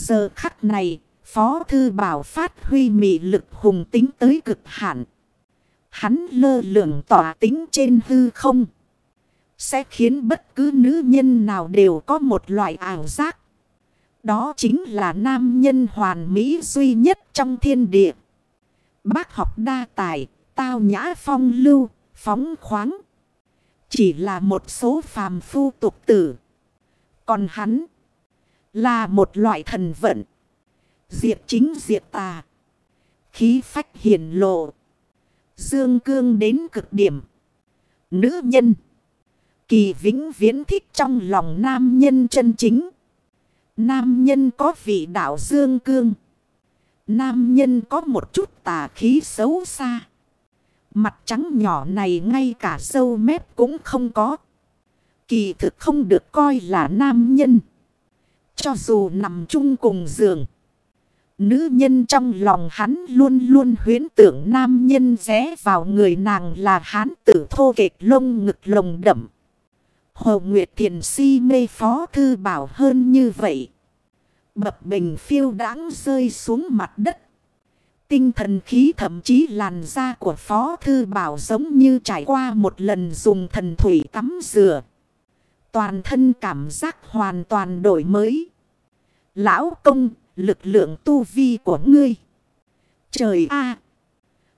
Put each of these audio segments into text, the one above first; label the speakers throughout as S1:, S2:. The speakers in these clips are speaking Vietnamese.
S1: Giờ khắc này, Phó Thư Bảo phát huy mị lực hùng tính tới cực hạn. Hắn lơ lửng tỏa tính trên hư không. Sẽ khiến bất cứ nữ nhân nào đều có một loại ảo giác. Đó chính là nam nhân hoàn mỹ duy nhất trong thiên địa. Bác học đa tài, tao nhã phong lưu, phóng khoáng. Chỉ là một số phàm phu tục tử. Còn hắn là một loại thần vận. Diệt chính diệt tà. Khí phách hiển lộ. Dương cương đến cực điểm. Nữ nhân. Kỳ vĩnh viễn thích trong lòng nam nhân chân chính. Nam nhân có vị đạo dương cương. Nam nhân có một chút tà khí xấu xa. Mặt trắng nhỏ này ngay cả sâu mép cũng không có. Kỳ thực không được coi là nam nhân. Cho dù nằm chung cùng giường. Nữ nhân trong lòng hắn luôn luôn huyến tưởng nam nhân rẽ vào người nàng là hán tử thô kệch lông ngực lồng đậm. Hồ Nguyệt Thiền si mê phó thư bảo hơn như vậy. Bập bình phiêu đáng rơi xuống mặt đất. Tinh thần khí thậm chí làn da của phó thư bảo giống như trải qua một lần dùng thần thủy tắm rửa. Toàn thân cảm giác hoàn toàn đổi mới. Lão công, lực lượng tu vi của ngươi. Trời a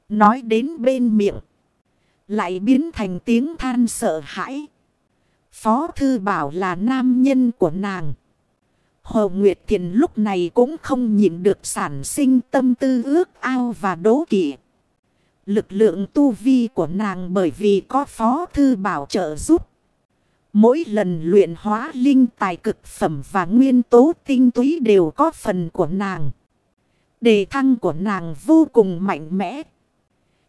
S1: Nói đến bên miệng. Lại biến thành tiếng than sợ hãi. Phó thư bảo là nam nhân của nàng. Hồ Nguyệt Thiền lúc này cũng không nhịn được sản sinh tâm tư ước ao và đố kỵ. Lực lượng tu vi của nàng bởi vì có phó thư bảo trợ giúp. Mỗi lần luyện hóa linh tài cực phẩm và nguyên tố tinh túy đều có phần của nàng. Đề thăng của nàng vô cùng mạnh mẽ.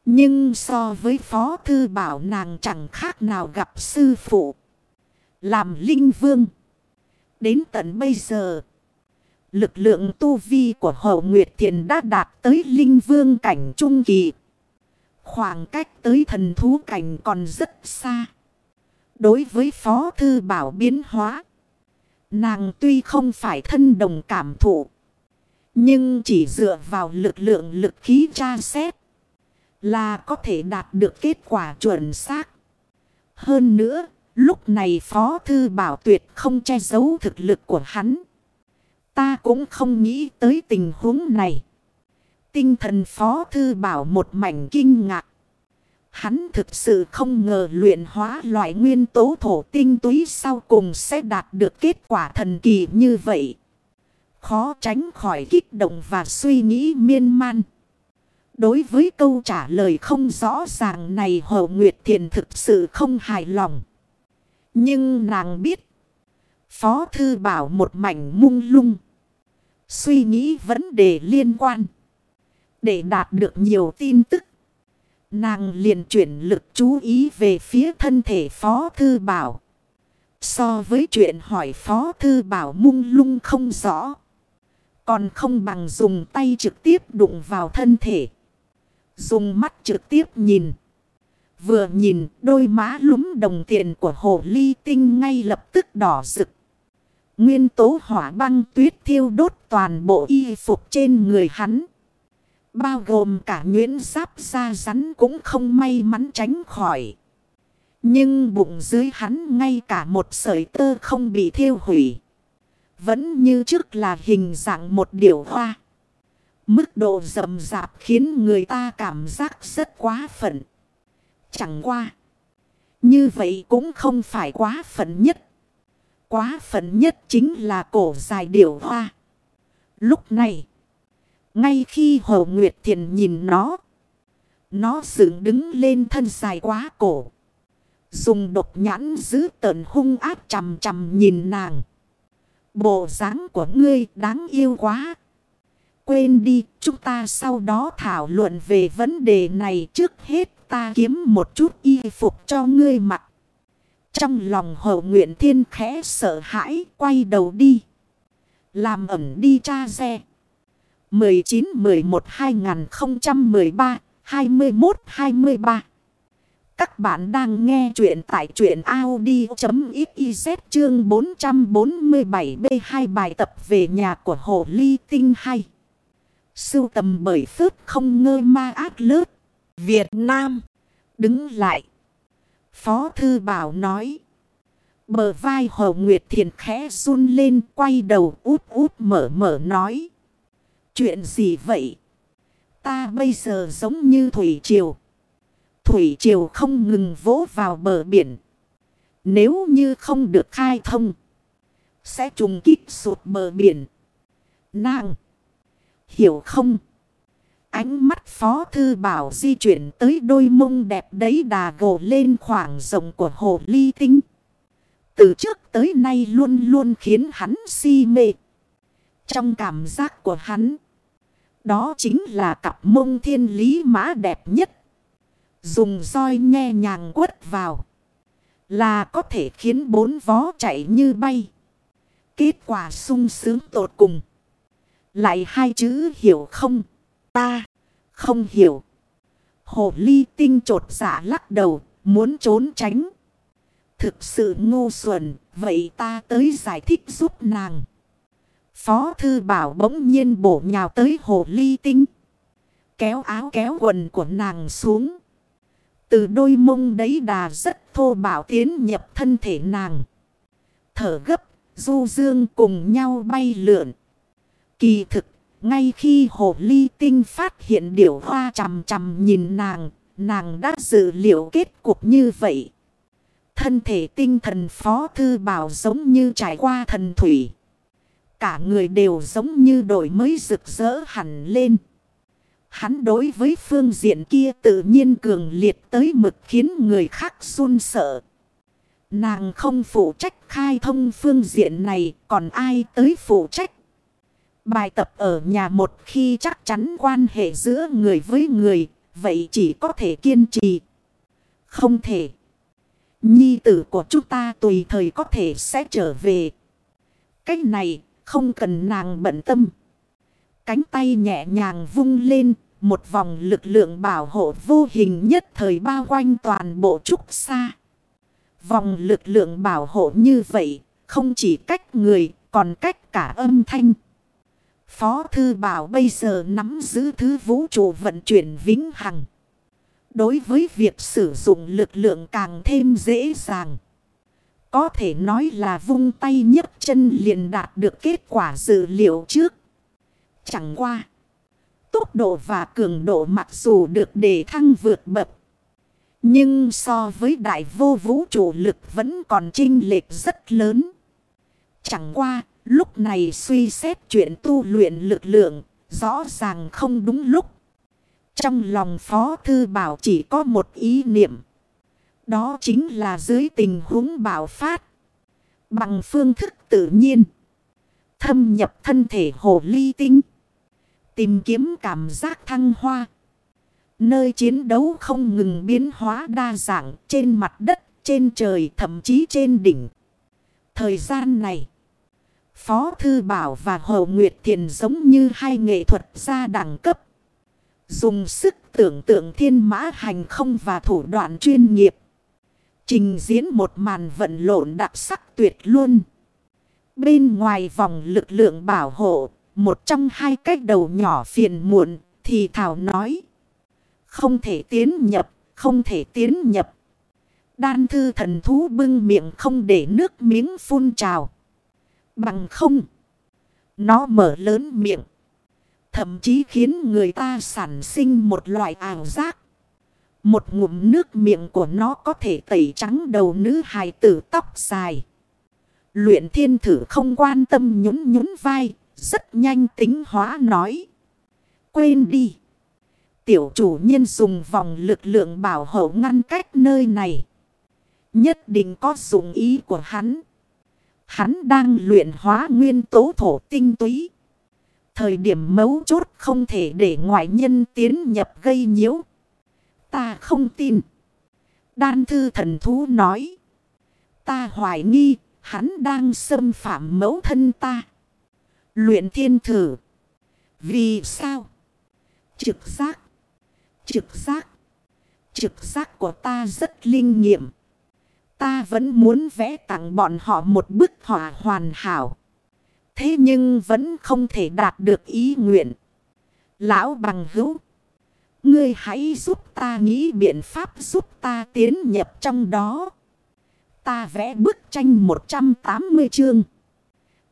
S1: Nhưng so với phó thư bảo nàng chẳng khác nào gặp sư phụ. Làm linh vương. Đến tận bây giờ. Lực lượng tu vi của Hậu Nguyệt Thiền đã đạt tới linh vương cảnh trung kỳ. Khoảng cách tới thần thú cảnh còn rất xa. Đối với Phó Thư Bảo biến hóa. Nàng tuy không phải thân đồng cảm thụ. Nhưng chỉ dựa vào lực lượng lực khí tra xét. Là có thể đạt được kết quả chuẩn xác. Hơn nữa, lúc này Phó Thư Bảo tuyệt không che giấu thực lực của hắn. Ta cũng không nghĩ tới tình huống này. Tinh thần Phó Thư Bảo một mảnh kinh ngạc. Hắn thực sự không ngờ luyện hóa loại nguyên tố thổ tinh túy sau cùng sẽ đạt được kết quả thần kỳ như vậy. Khó tránh khỏi kích động và suy nghĩ miên man. Đối với câu trả lời không rõ ràng này, Hồ Nguyệt Thiền thực sự không hài lòng. Nhưng nàng biết. Phó Thư Bảo một mảnh mung lung. Suy nghĩ vấn đề liên quan. Để đạt được nhiều tin tức. Nàng liền chuyển lực chú ý về phía thân thể Phó Thư Bảo. So với chuyện hỏi Phó Thư Bảo mung lung không rõ. Còn không bằng dùng tay trực tiếp đụng vào thân thể. Dùng mắt trực tiếp nhìn. Vừa nhìn, đôi má lúm đồng tiền của hồ ly tinh ngay lập tức đỏ rực. Nguyên tố hỏa băng tuyết thiêu đốt toàn bộ y phục trên người hắn. Bao gồm cả nguyễn giáp xa rắn cũng không may mắn tránh khỏi. Nhưng bụng dưới hắn ngay cả một sợi tơ không bị thiêu hủy. Vẫn như trước là hình dạng một điểu hoa. Mức độ rầm rạp khiến người ta cảm giác rất quá phận. Chẳng qua. Như vậy cũng không phải quá phận nhất. Quá phận nhất chính là cổ dài điểu hoa. Lúc này. Ngay khi Hồ Nguyệt Thiền nhìn nó. Nó dựng đứng lên thân dài quá cổ. Dùng độc nhãn giữ tợn hung ác chầm chầm nhìn nàng. Bộ dáng của ngươi đáng yêu quá. Quên đi, chúng ta sau đó thảo luận về vấn đề này trước hết ta kiếm một chút y phục cho ngươi mặc. Trong lòng hậu nguyện thiên khẽ sợ hãi, quay đầu đi. Làm ẩm đi cha xe. 19-11-2013-21-23 Các bạn đang nghe chuyện tại chuyện Audi.xyz chương 447B2 bài tập về nhà của Hồ Ly Tinh hay. Sưu tầm bởi phước không ngơ ma ác lớp. Việt Nam. Đứng lại. Phó Thư Bảo nói. Bờ vai Hồ Nguyệt Thiền khẽ run lên, quay đầu út út mở mở nói. Chuyện gì vậy? Ta bây giờ giống như Thủy Triều. Thủy Triều không ngừng vỗ vào bờ biển. Nếu như không được khai thông. Sẽ trùng kích sụt bờ biển. Nàng. Hiểu không? Ánh mắt Phó Thư Bảo di chuyển tới đôi mông đẹp đấy đà gồ lên khoảng rộng của hồ ly tinh. Từ trước tới nay luôn luôn khiến hắn si mê. Trong cảm giác của hắn. Đó chính là cặp mông thiên lý mã đẹp nhất. Dùng roi nghe nhàng quất vào. Là có thể khiến bốn vó chạy như bay. Kết quả sung sướng tột cùng. Lại hai chữ hiểu không? Ta không hiểu. Hồ ly tinh trột giả lắc đầu. Muốn trốn tránh. Thực sự ngu xuẩn. Vậy ta tới giải thích giúp nàng. Phó thư bảo bỗng nhiên bổ nhào tới hồ ly tinh. Kéo áo kéo quần của nàng xuống. Từ đôi mông đấy đà rất thô bảo tiến nhập thân thể nàng. Thở gấp, du dương cùng nhau bay lượn. Kỳ thực, ngay khi hồ ly tinh phát hiện điểu hoa chầm chầm nhìn nàng, nàng đã dự liệu kết cục như vậy. Thân thể tinh thần phó thư bảo giống như trải qua thần thủy. Cả người đều giống như đổi mới rực rỡ hẳn lên. Hắn đối với phương diện kia tự nhiên cường liệt tới mực khiến người khác run sợ. Nàng không phụ trách khai thông phương diện này, còn ai tới phụ trách? Bài tập ở nhà một khi chắc chắn quan hệ giữa người với người, vậy chỉ có thể kiên trì. Không thể. Nhi tử của chúng ta tùy thời có thể sẽ trở về. Cách này không cần nàng bận tâm. Cánh tay nhẹ nhàng vung lên, một vòng lực lượng bảo hộ vô hình nhất thời bao quanh toàn bộ trúc xa. Vòng lực lượng bảo hộ như vậy, không chỉ cách người, còn cách cả âm thanh. Phó Thư Bảo bây giờ nắm giữ thứ vũ trụ vận chuyển vĩnh hằng. Đối với việc sử dụng lực lượng càng thêm dễ dàng. Có thể nói là vung tay nhấc chân liền đạt được kết quả dự liệu trước. Chẳng qua. Tốc độ và cường độ mặc dù được đề thăng vượt bậc. Nhưng so với đại vô vũ trụ lực vẫn còn chênh lệch rất lớn. Chẳng qua, lúc này suy xét chuyện tu luyện lực lượng, rõ ràng không đúng lúc. Trong lòng Phó Thư Bảo chỉ có một ý niệm. Đó chính là dưới tình huống bạo phát. Bằng phương thức tự nhiên. Thâm nhập thân thể hồ ly tinh. Tìm kiếm cảm giác thăng hoa. Nơi chiến đấu không ngừng biến hóa đa dạng trên mặt đất, trên trời, thậm chí trên đỉnh. Thời gian này, Phó Thư Bảo và Hồ Nguyệt Thiền giống như hai nghệ thuật gia đẳng cấp. Dùng sức tưởng tượng thiên mã hành không và thủ đoạn chuyên nghiệp. Trình diễn một màn vận lộn đặc sắc tuyệt luôn. Bên ngoài vòng lực lượng bảo hộ, một trong hai cách đầu nhỏ phiền muộn, thì Thảo nói. Không thể tiến nhập, không thể tiến nhập. Đan thư thần thú bưng miệng không để nước miếng phun trào. Bằng không. Nó mở lớn miệng. Thậm chí khiến người ta sản sinh một loại ảo giác. Một ngụm nước miệng của nó có thể tẩy trắng đầu nữ hài tử tóc dài. Luyện thiên thử không quan tâm nhún nhún vai, rất nhanh tính hóa nói. Quên đi. Tiểu chủ nhân dùng vòng lực lượng bảo hộ ngăn cách nơi này. Nhất định có dụng ý của hắn. Hắn đang luyện hóa nguyên tố thổ tinh túy. Thời điểm mấu chốt không thể để ngoại nhân tiến nhập gây nhiễu. Ta không tin. Đan thư thần thú nói. Ta hoài nghi, hắn đang xâm phạm mẫu thân ta. Luyện thiên thử. Vì sao? Trực giác. Trực giác. Trực giác của ta rất linh nghiệm. Ta vẫn muốn vẽ tặng bọn họ một bức họa hoàn hảo. Thế nhưng vẫn không thể đạt được ý nguyện. Lão bằng hữu. Ngươi hãy giúp ta nghĩ biện pháp giúp ta tiến nhập trong đó. Ta vẽ bức tranh 180 chương.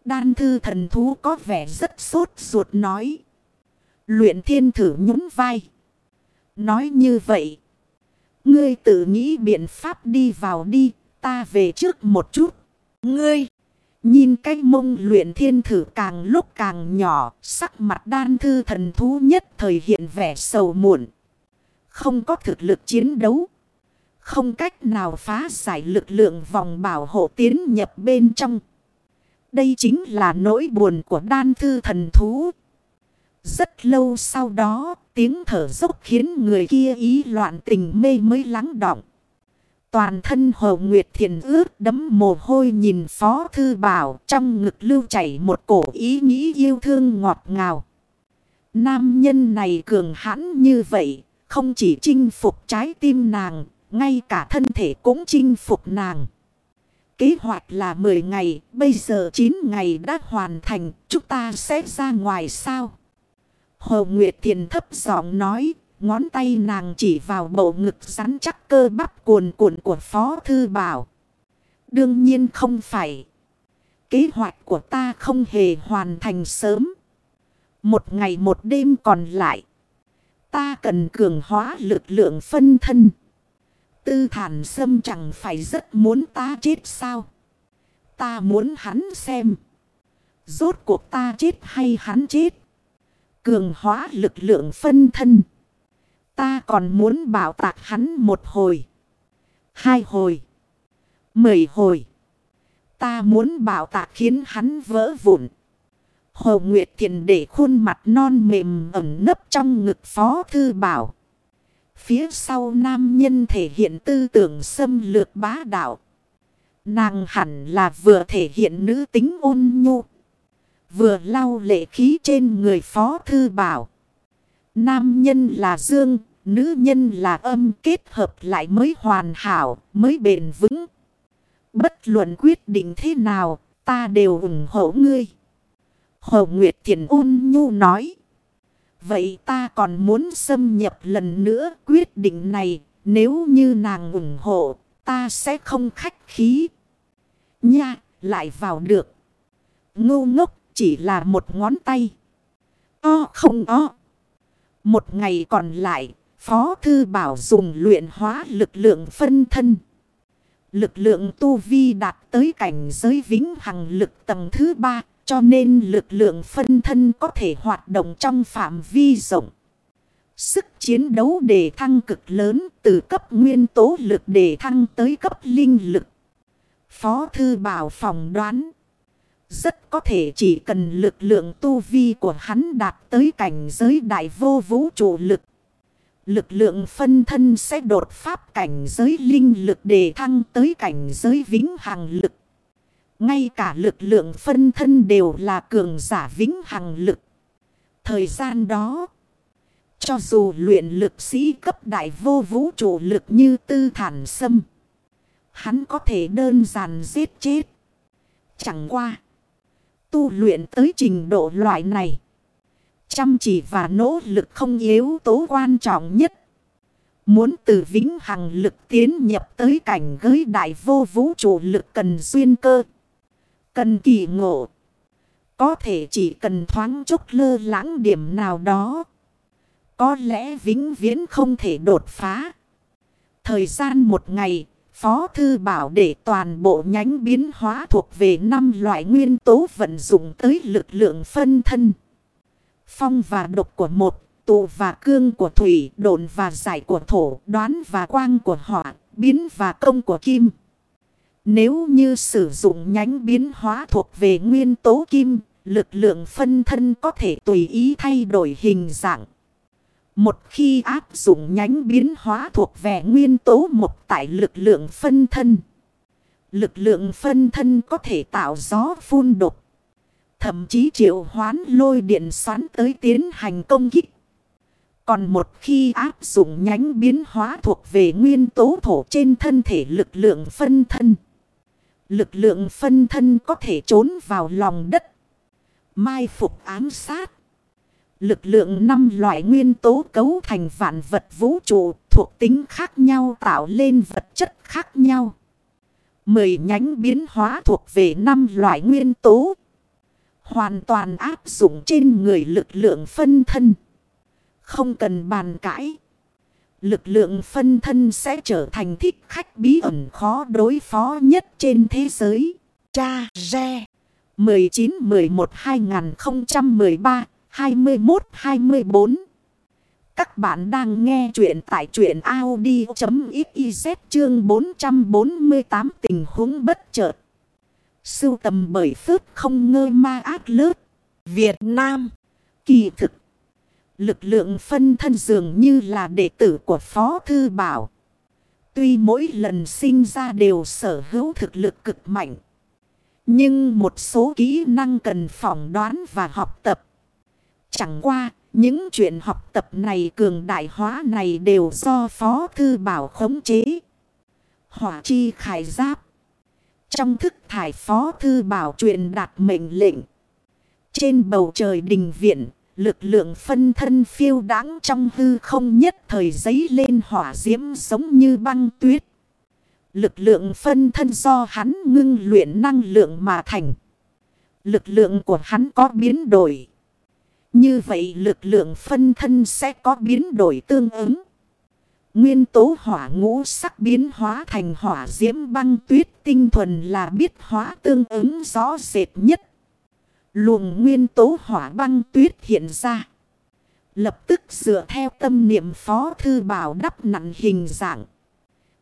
S1: Đan thư thần thú có vẻ rất sốt ruột nói. Luyện thiên thử nhún vai. Nói như vậy. Ngươi tự nghĩ biện pháp đi vào đi. Ta về trước một chút. Ngươi. Nhìn cái mông luyện thiên thử càng lúc càng nhỏ. Sắc mặt đan thư thần thú nhất thời hiện vẻ sầu muộn. Không có thực lực chiến đấu. Không cách nào phá giải lực lượng vòng bảo hộ tiến nhập bên trong. Đây chính là nỗi buồn của đan thư thần thú. Rất lâu sau đó, tiếng thở dốc khiến người kia ý loạn tình mê mới lắng động. Toàn thân Hồ Nguyệt Thiền ướt đấm mồ hôi nhìn Phó Thư Bảo trong ngực lưu chảy một cổ ý nghĩ yêu thương ngọt ngào. Nam nhân này cường hãn như vậy, không chỉ chinh phục trái tim nàng, ngay cả thân thể cũng chinh phục nàng. Kế hoạch là 10 ngày, bây giờ 9 ngày đã hoàn thành, chúng ta sẽ ra ngoài sao? Hồ Nguyệt Thiền thấp giọng nói, ngón tay nàng chỉ vào bộ ngực rắn chắc cơ bắp cuồn cuộn của Phó Thư Bảo. Đương nhiên không phải. Kế hoạch của ta không hề hoàn thành sớm. Một ngày một đêm còn lại. Ta cần cường hóa lực lượng phân thân. Tư thản sâm chẳng phải rất muốn ta chết sao. Ta muốn hắn xem. Rốt cuộc ta chết hay hắn chết. Cường hóa lực lượng phân thân. Ta còn muốn bảo tạc hắn một hồi. Hai hồi. Mười hồi. Ta muốn bảo tạc khiến hắn vỡ vụn. Hồ Nguyệt Thiền để khuôn mặt non mềm ẩn nấp trong ngực Phó Thư Bảo. Phía sau nam nhân thể hiện tư tưởng xâm lược bá đạo. Nàng hẳn là vừa thể hiện nữ tính ôn nhu. Vừa lau lệ khí trên người Phó Thư Bảo. Nam nhân là dương, nữ nhân là âm kết hợp lại mới hoàn hảo, mới bền vững. Bất luận quyết định thế nào, ta đều ủng hộ ngươi. Hồ Nguyệt Thiền ôn nhu nói. Vậy ta còn muốn xâm nhập lần nữa quyết định này. Nếu như nàng ủng hộ, ta sẽ không khách khí. Nha, lại vào được. Ngu ngốc chỉ là một ngón tay. O không o. Một ngày còn lại, Phó Thư Bảo dùng luyện hóa lực lượng phân thân. Lực lượng tu vi đạt tới cảnh giới vĩnh hằng lực tầng thứ ba cho nên lực lượng phân thân có thể hoạt động trong phạm vi rộng. Sức chiến đấu đề thăng cực lớn từ cấp nguyên tố lực đề thăng tới cấp linh lực. Phó Thư Bảo phòng đoán. Rất có thể chỉ cần lực lượng tu vi của hắn đạt tới cảnh giới đại vô vũ trụ lực. Lực lượng phân thân sẽ đột pháp cảnh giới linh lực để thăng tới cảnh giới vĩnh hằng lực. Ngay cả lực lượng phân thân đều là cường giả vĩnh hằng lực. Thời gian đó, cho dù luyện lực sĩ cấp đại vô vũ trụ lực như tư thản sâm, hắn có thể đơn giản giết chết. Chẳng qua, tu luyện tới trình độ loại này. Chăm chỉ và nỗ lực không yếu tố quan trọng nhất. Muốn từ vĩnh hằng lực tiến nhập tới cảnh giới đại vô vũ trụ lực cần duyên cơ. Cần kỳ ngộ. Có thể chỉ cần thoáng chút lơ lãng điểm nào đó. Có lẽ vĩnh viễn không thể đột phá. Thời gian một ngày, Phó Thư Bảo để toàn bộ nhánh biến hóa thuộc về năm loại nguyên tố vận dụng tới lực lượng phân thân. Phong và độc của một, tụ và cương của thủy, độn và giải của thổ, đoán và quang của hỏa, biến và công của kim. Nếu như sử dụng nhánh biến hóa thuộc về nguyên tố kim, lực lượng phân thân có thể tùy ý thay đổi hình dạng. Một khi áp dụng nhánh biến hóa thuộc về nguyên tố một tại lực lượng phân thân. Lực lượng phân thân có thể tạo gió phun độc. Thậm chí triệu hoán lôi điện xoắn tới tiến hành công kích. Còn một khi áp dụng nhánh biến hóa thuộc về nguyên tố thổ trên thân thể lực lượng phân thân. Lực lượng phân thân có thể trốn vào lòng đất. Mai phục ám sát. Lực lượng năm loại nguyên tố cấu thành vạn vật vũ trụ thuộc tính khác nhau tạo lên vật chất khác nhau. Mười nhánh biến hóa thuộc về năm loại nguyên tố. Hoàn toàn áp dụng trên người lực lượng phân thân. Không cần bàn cãi. Lực lượng phân thân sẽ trở thành thích khách bí ẩn khó đối phó nhất trên thế giới. Cha Re 21-24 Các bạn đang nghe chuyện tại chuyện Audi.xyz chương 448 tình huống bất chợt. Sưu tầm bởi phước không ngơ ma ác lớp. Việt Nam. Kỳ thực. Lực lượng phân thân dường như là đệ tử của Phó Thư Bảo. Tuy mỗi lần sinh ra đều sở hữu thực lực cực mạnh. Nhưng một số kỹ năng cần phỏng đoán và học tập. Chẳng qua, những chuyện học tập này cường đại hóa này đều do Phó Thư Bảo khống chế. Hỏa chi khải giáp. Trong thức thải Phó Thư Bảo truyền đạt mệnh lệnh. Trên bầu trời đình viện, lực lượng phân thân phiêu đáng trong hư không nhất thời giấy lên hỏa diễm giống như băng tuyết. Lực lượng phân thân do hắn ngưng luyện năng lượng mà thành. Lực lượng của hắn có biến đổi. Như vậy lực lượng phân thân sẽ có biến đổi tương ứng. Nguyên tố hỏa ngũ sắc biến hóa thành hỏa diễm băng tuyết tinh thuần là biết hóa tương ứng rõ rệt nhất. Luồng nguyên tố hỏa băng tuyết hiện ra. Lập tức dựa theo tâm niệm phó thư bảo đắp nặng hình dạng.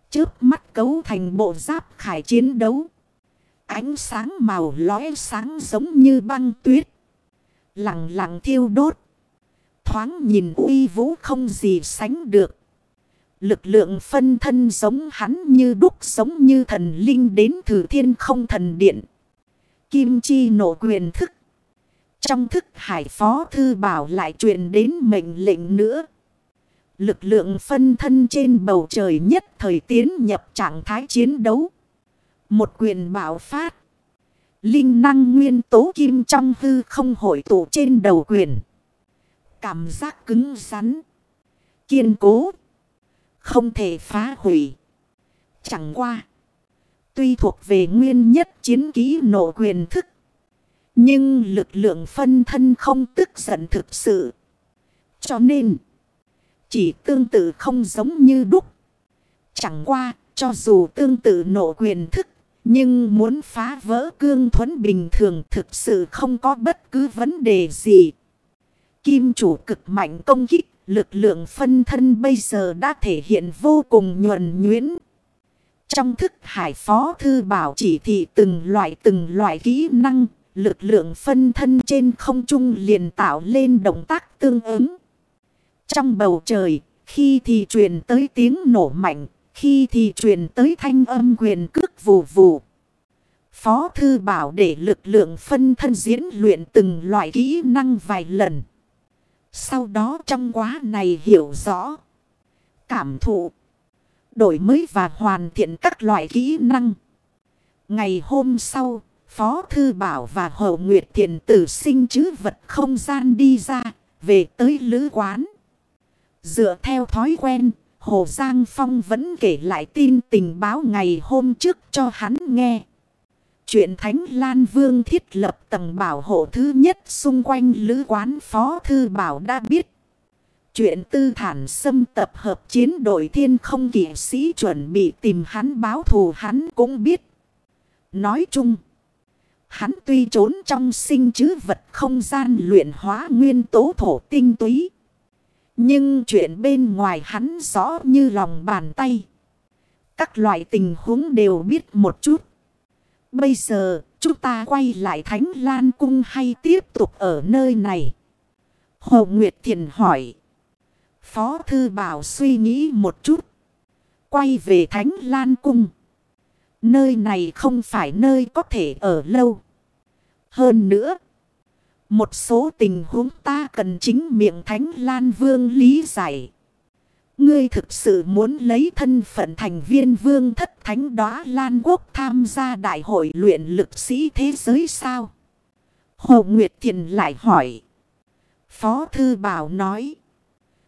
S1: trước mắt cấu thành bộ giáp khải chiến đấu. Ánh sáng màu lóe sáng giống như băng tuyết. Lặng lặng thiêu đốt. Thoáng nhìn uy vũ không gì sánh được. Lực lượng phân thân giống hắn như đúc giống như thần linh đến thử thiên không thần điện. Kim chi nổ quyền thức. Trong thức hải phó thư bảo lại truyền đến mệnh lệnh nữa. Lực lượng phân thân trên bầu trời nhất thời tiến nhập trạng thái chiến đấu. Một quyền bảo phát. Linh năng nguyên tố kim trong hư không hội tụ trên đầu quyền. Cảm giác cứng rắn. Kiên cố. Không thể phá hủy. Chẳng qua. Tuy thuộc về nguyên nhất chiến ký nộ quyền thức. Nhưng lực lượng phân thân không tức giận thực sự. Cho nên. Chỉ tương tự không giống như đúc. Chẳng qua. Cho dù tương tự nộ quyền thức. Nhưng muốn phá vỡ cương thuẫn bình thường thực sự không có bất cứ vấn đề gì. Kim chủ cực mạnh công kích lực lượng phân thân bây giờ đã thể hiện vô cùng nhuần nhuyễn. Trong thức hải phó thư bảo chỉ thị từng loại từng loại kỹ năng, lực lượng phân thân trên không trung liền tạo lên động tác tương ứng. Trong bầu trời, khi thì truyền tới tiếng nổ mạnh, khi thì truyền tới thanh âm quyền cước vù vù. Phó thư bảo để lực lượng phân thân diễn luyện từng loại kỹ năng vài lần. Sau đó trong quá này hiểu rõ. Cảm thụ. Đổi mới và hoàn thiện các loại kỹ năng. Ngày hôm sau, Phó Thư Bảo và Hậu Nguyệt Thiền tử sinh chứ vật không gian đi ra, về tới lữ quán. Dựa theo thói quen, Hồ Giang Phong vẫn kể lại tin tình báo ngày hôm trước cho hắn nghe. Chuyện Thánh Lan Vương thiết lập tầng bảo hộ thứ nhất xung quanh lữ quán Phó Thư Bảo đã biết. Chuyện tư thản xâm tập hợp chiến đội thiên không kỷ sĩ chuẩn bị tìm hắn báo thù hắn cũng biết. Nói chung, hắn tuy trốn trong sinh chứ vật không gian luyện hóa nguyên tố thổ tinh túy. Nhưng chuyện bên ngoài hắn rõ như lòng bàn tay. Các loại tình huống đều biết một chút. Bây giờ, chúng ta quay lại Thánh Lan Cung hay tiếp tục ở nơi này? Hồ Nguyệt Thiền hỏi. Phó Thư Bảo suy nghĩ một chút. Quay về Thánh Lan Cung. Nơi này không phải nơi có thể ở lâu. Hơn nữa, một số tình huống ta cần chính miệng Thánh Lan Vương lý giải. Ngươi thực sự muốn lấy thân phận thành viên vương thất thánh đó Lan Quốc tham gia đại hội luyện lực sĩ thế giới sao? Hồ Nguyệt Thiền lại hỏi. Phó Thư Bảo nói.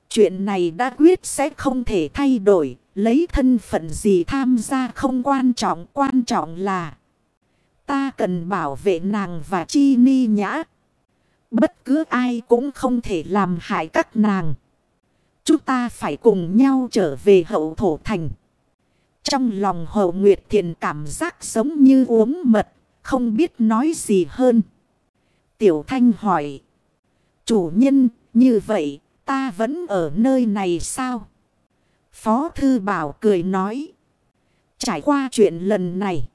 S1: Chuyện này đã quyết sẽ không thể thay đổi. Lấy thân phận gì tham gia không quan trọng. Quan trọng là. Ta cần bảo vệ nàng và chi ni nhã. Bất cứ ai cũng không thể làm hại các nàng. Chúng ta phải cùng nhau trở về hậu thổ thành. Trong lòng hậu nguyệt thiền cảm giác giống như uống mật. Không biết nói gì hơn. Tiểu thanh hỏi. Chủ nhân, như vậy, ta vẫn ở nơi này sao? Phó thư bảo cười nói. Trải qua chuyện lần này.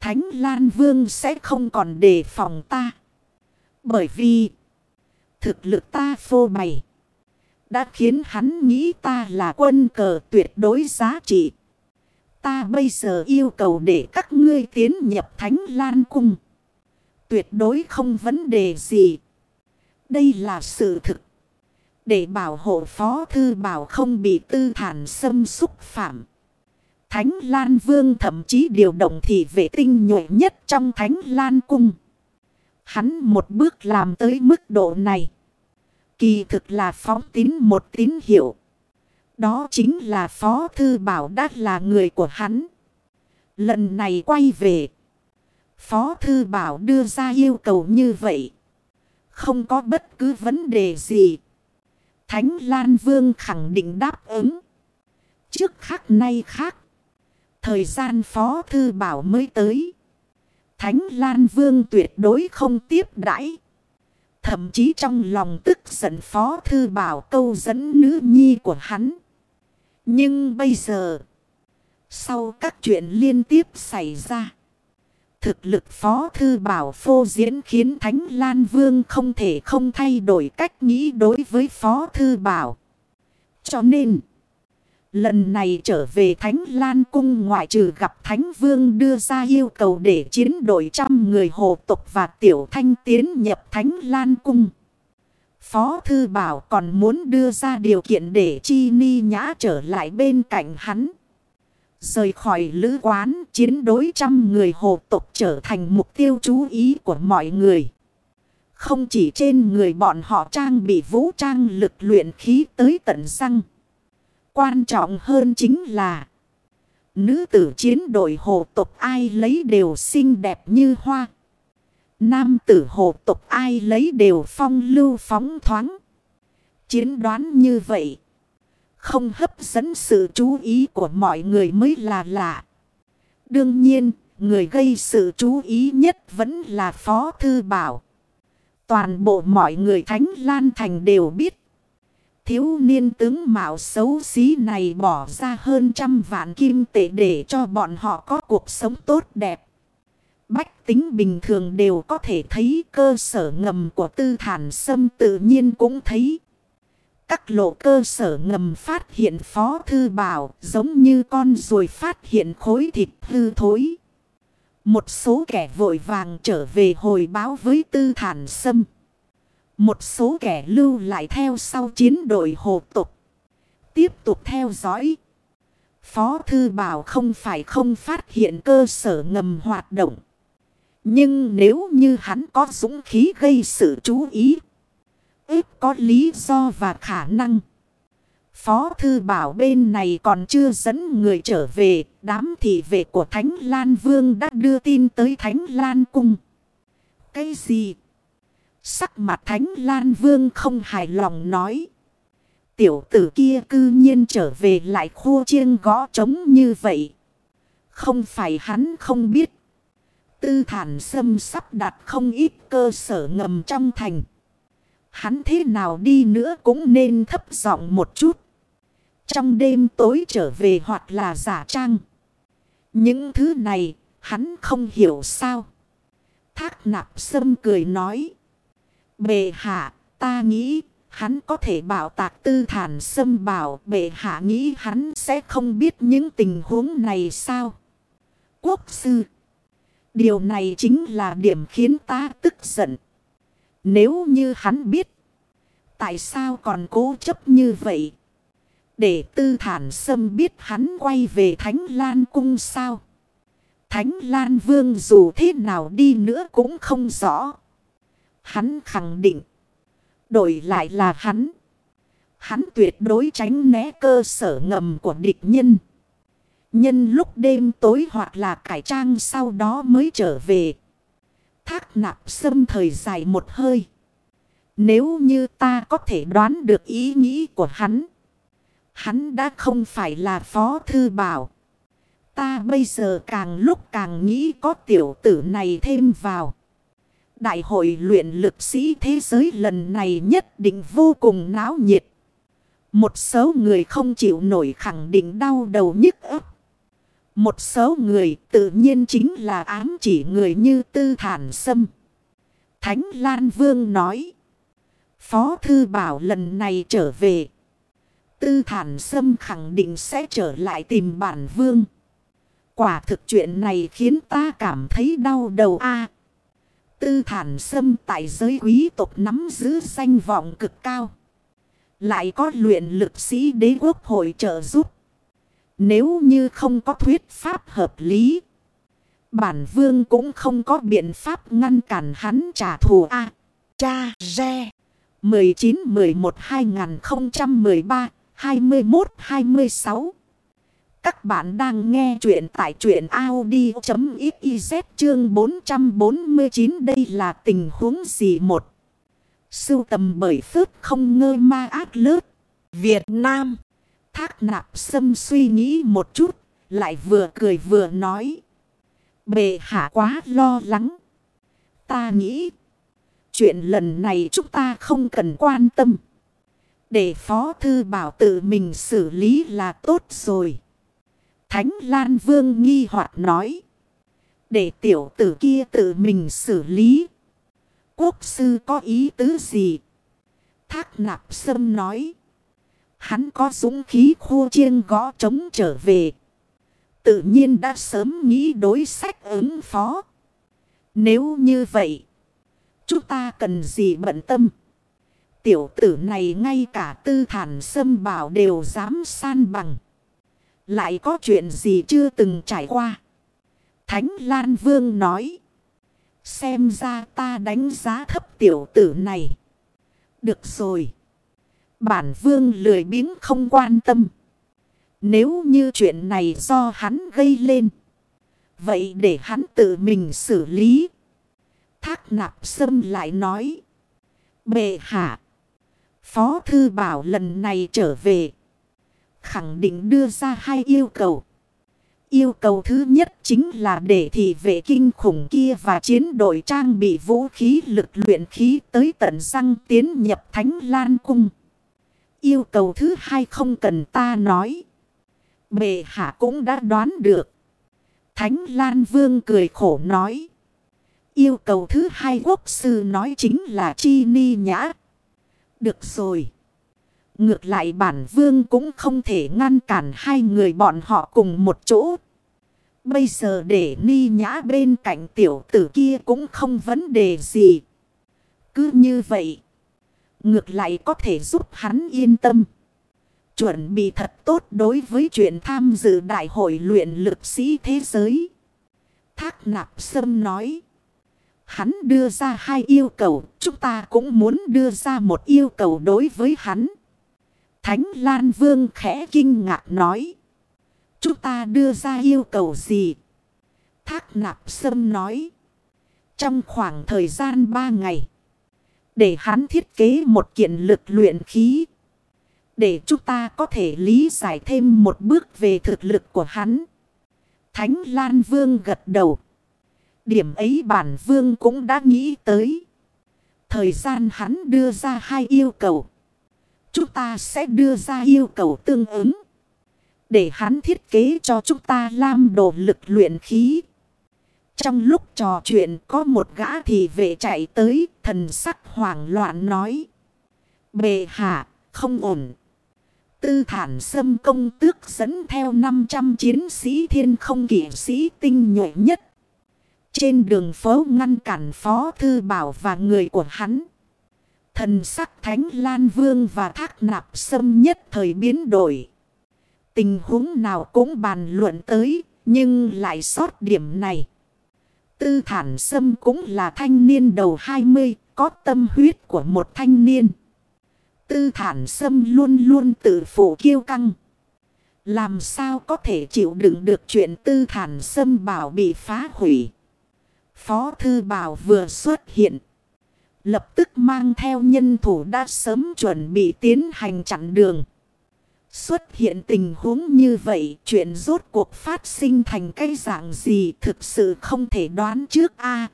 S1: Thánh Lan Vương sẽ không còn đề phòng ta. Bởi vì, thực lực ta phô bày. Đã khiến hắn nghĩ ta là quân cờ tuyệt đối giá trị. Ta bây giờ yêu cầu để các ngươi tiến nhập Thánh Lan Cung. Tuyệt đối không vấn đề gì. Đây là sự thực. Để bảo hộ Phó Thư Bảo không bị tư thản xâm xúc phạm. Thánh Lan Vương thậm chí điều động thị vệ tinh nhuệ nhất trong Thánh Lan Cung. Hắn một bước làm tới mức độ này. Kỳ thực là phóng tín một tín hiệu. Đó chính là Phó Thư Bảo đắt là người của hắn. Lần này quay về. Phó Thư Bảo đưa ra yêu cầu như vậy. Không có bất cứ vấn đề gì. Thánh Lan Vương khẳng định đáp ứng. Trước khắc nay khác. Thời gian Phó Thư Bảo mới tới. Thánh Lan Vương tuyệt đối không tiếp đãi. Thậm chí trong lòng tức giận Phó Thư Bảo câu dẫn nữ nhi của hắn. Nhưng bây giờ, sau các chuyện liên tiếp xảy ra, thực lực Phó Thư Bảo phô diễn khiến Thánh Lan Vương không thể không thay đổi cách nghĩ đối với Phó Thư Bảo. Cho nên... Lần này trở về Thánh Lan Cung ngoại trừ gặp Thánh Vương đưa ra yêu cầu để chiến đội trăm người hộ tục và tiểu thanh tiến nhập Thánh Lan Cung. Phó Thư Bảo còn muốn đưa ra điều kiện để Chi Ni Nhã trở lại bên cạnh hắn. Rời khỏi lữ quán, chiến đối trăm người hộ tục trở thành mục tiêu chú ý của mọi người. Không chỉ trên người bọn họ trang bị vũ trang lực luyện khí tới tận răng. Quan trọng hơn chính là Nữ tử chiến đội hộ tộc ai lấy đều xinh đẹp như hoa. Nam tử hộ tộc ai lấy đều phong lưu phóng thoáng. Chiến đoán như vậy. Không hấp dẫn sự chú ý của mọi người mới là lạ. Đương nhiên, người gây sự chú ý nhất vẫn là Phó Thư Bảo. Toàn bộ mọi người Thánh Lan Thành đều biết. Thiếu niên tướng mạo xấu xí này bỏ ra hơn trăm vạn kim tệ để cho bọn họ có cuộc sống tốt đẹp. Bách tính bình thường đều có thể thấy cơ sở ngầm của tư thản sâm tự nhiên cũng thấy. Các lộ cơ sở ngầm phát hiện phó thư bảo giống như con ruồi phát hiện khối thịt hư thối. Một số kẻ vội vàng trở về hồi báo với tư thản sâm. Một số kẻ lưu lại theo sau chiến đội hộ tục. Tiếp tục theo dõi. Phó Thư Bảo không phải không phát hiện cơ sở ngầm hoạt động. Nhưng nếu như hắn có dũng khí gây sự chú ý. ít có lý do và khả năng. Phó Thư Bảo bên này còn chưa dẫn người trở về. Đám thị vệ của Thánh Lan Vương đã đưa tin tới Thánh Lan Cung. Cái gì? Sắc mặt Thánh Lan Vương không hài lòng nói. Tiểu tử kia cư nhiên trở về lại khua chiêng gõ trống như vậy. Không phải hắn không biết. Tư thản sâm sắp đặt không ít cơ sở ngầm trong thành. Hắn thế nào đi nữa cũng nên thấp giọng một chút. Trong đêm tối trở về hoặc là giả trang. Những thứ này, hắn không hiểu sao. Thác nạp sâm cười nói. Bệ hạ, ta nghĩ hắn có thể bảo tạc tư thản xâm bảo. Bệ hạ nghĩ hắn sẽ không biết những tình huống này sao? Quốc sư. Điều này chính là điểm khiến ta tức giận. Nếu như hắn biết. Tại sao còn cố chấp như vậy? Để tư thản xâm biết hắn quay về Thánh Lan Cung sao? Thánh Lan Vương dù thế nào đi nữa cũng không rõ. Hắn khẳng định. Đổi lại là hắn. Hắn tuyệt đối tránh né cơ sở ngầm của địch nhân. Nhân lúc đêm tối hoặc là cải trang sau đó mới trở về. Thác nạp sâm thời dài một hơi. Nếu như ta có thể đoán được ý nghĩ của hắn. Hắn đã không phải là phó thư bảo. Ta bây giờ càng lúc càng nghĩ có tiểu tử này thêm vào. Đại hội luyện lực sĩ thế giới lần này nhất định vô cùng náo nhiệt. Một số người không chịu nổi khẳng định đau đầu nhức ấp. Một số người tự nhiên chính là ám chỉ người như tư thản sâm. Thánh Lan Vương nói. Phó Thư Bảo lần này trở về. Tư thản sâm khẳng định sẽ trở lại tìm bản vương. Quả thực chuyện này khiến ta cảm thấy đau đầu a Tư thản sâm tại giới quý tộc nắm giữ danh vọng cực cao. Lại có luyện lực sĩ đế quốc hội trợ giúp. Nếu như không có thuyết pháp hợp lý. Bản vương cũng không có biện pháp ngăn cản hắn trả thù A. cha, Re. 19-11-2013-21-26 các bạn đang nghe chuyện tại chuyện Audi.xyz chương 449 đây là tình huống gì một. Sưu tầm bởi phước không ngơ ma ác lớp. Việt Nam. Thác nạp sâm suy nghĩ một chút. Lại vừa cười vừa nói. Bệ hạ quá lo lắng. Ta nghĩ. Chuyện lần này chúng ta không cần quan tâm. Để Phó Thư Bảo tự mình xử lý là tốt rồi. Thánh Lan Vương nghi hoặc nói. Để tiểu tử kia tự mình xử lý. Quốc sư có ý tứ gì? Thác nạp sâm nói. Hắn có dũng khí khô chiêng gõ trống trở về. Tự nhiên đã sớm nghĩ đối sách ứng phó. Nếu như vậy. Chúng ta cần gì bận tâm. Tiểu tử này ngay cả tư thản sâm bảo đều dám san bằng. Lại có chuyện gì chưa từng trải qua. Thánh Lan Vương nói. Xem ra ta đánh giá thấp tiểu tử này. Được rồi. Bản vương lười biếng không quan tâm. Nếu như chuyện này do hắn gây lên. Vậy để hắn tự mình xử lý. Thác nạp sâm lại nói. Bệ hạ. Phó thư bảo lần này trở về. Khẳng định đưa ra hai yêu cầu. Yêu cầu thứ nhất chính là để thị vệ kinh khủng kia và chiến đội trang bị vũ khí lực luyện khí tới tận răng tiến nhập Thánh Lan Cung. Yêu cầu thứ hai không cần ta nói. Bệ hạ cũng đã đoán được. Thánh Lan Vương cười khổ nói. Yêu cầu thứ hai quốc sư nói chính là chi ni nhã. Được rồi. Ngược lại bản vương cũng không thể ngăn cản hai người bọn họ cùng một chỗ. Bây giờ để ni nhã bên cạnh tiểu tử kia cũng không vấn đề gì. Cứ như vậy. Ngược lại có thể giúp hắn yên tâm. Chuẩn bị thật tốt đối với chuyện tham dự đại hội luyện lực sĩ thế giới. Thác nạp sâm nói. Hắn đưa ra hai yêu cầu. Chúng ta cũng muốn đưa ra một yêu cầu đối với hắn. Thánh Lan Vương khẽ kinh ngạc nói. Chúng ta đưa ra yêu cầu gì? Thác nạp sâm nói. Trong khoảng thời gian ba ngày. Để hắn thiết kế một kiện lực luyện khí. Để chúng ta có thể lý giải thêm một bước về thực lực của hắn. Thánh Lan Vương gật đầu. Điểm ấy bản vương cũng đã nghĩ tới. Thời gian hắn đưa ra hai yêu cầu. Chúng ta sẽ đưa ra yêu cầu tương ứng. Để hắn thiết kế cho chúng ta lam đồ lực luyện khí. Trong lúc trò chuyện có một gã thì vệ chạy tới thần sắc hoảng loạn nói. bề hạ, không ổn. Tư thản xâm công tước dẫn theo 500 chiến sĩ thiên không kỷ sĩ tinh nhuệ nhất. Trên đường phố ngăn cản phó thư bảo và người của hắn. Thần sắc Thánh Lan Vương và Thác Nạp Sâm nhất thời biến đổi. Tình huống nào cũng bàn luận tới, nhưng lại sót điểm này. Tư Thản Sâm cũng là thanh niên đầu 20, có tâm huyết của một thanh niên. Tư Thản Sâm luôn luôn tự phụ kiêu căng. Làm sao có thể chịu đựng được chuyện Tư Thản Sâm bảo bị phá hủy. Phó Thư Bảo vừa xuất hiện. Lập tức mang theo nhân thủ đã sớm chuẩn bị tiến hành chặn đường. Xuất hiện tình huống như vậy, chuyện rốt cuộc phát sinh thành cái dạng gì thực sự không thể đoán trước a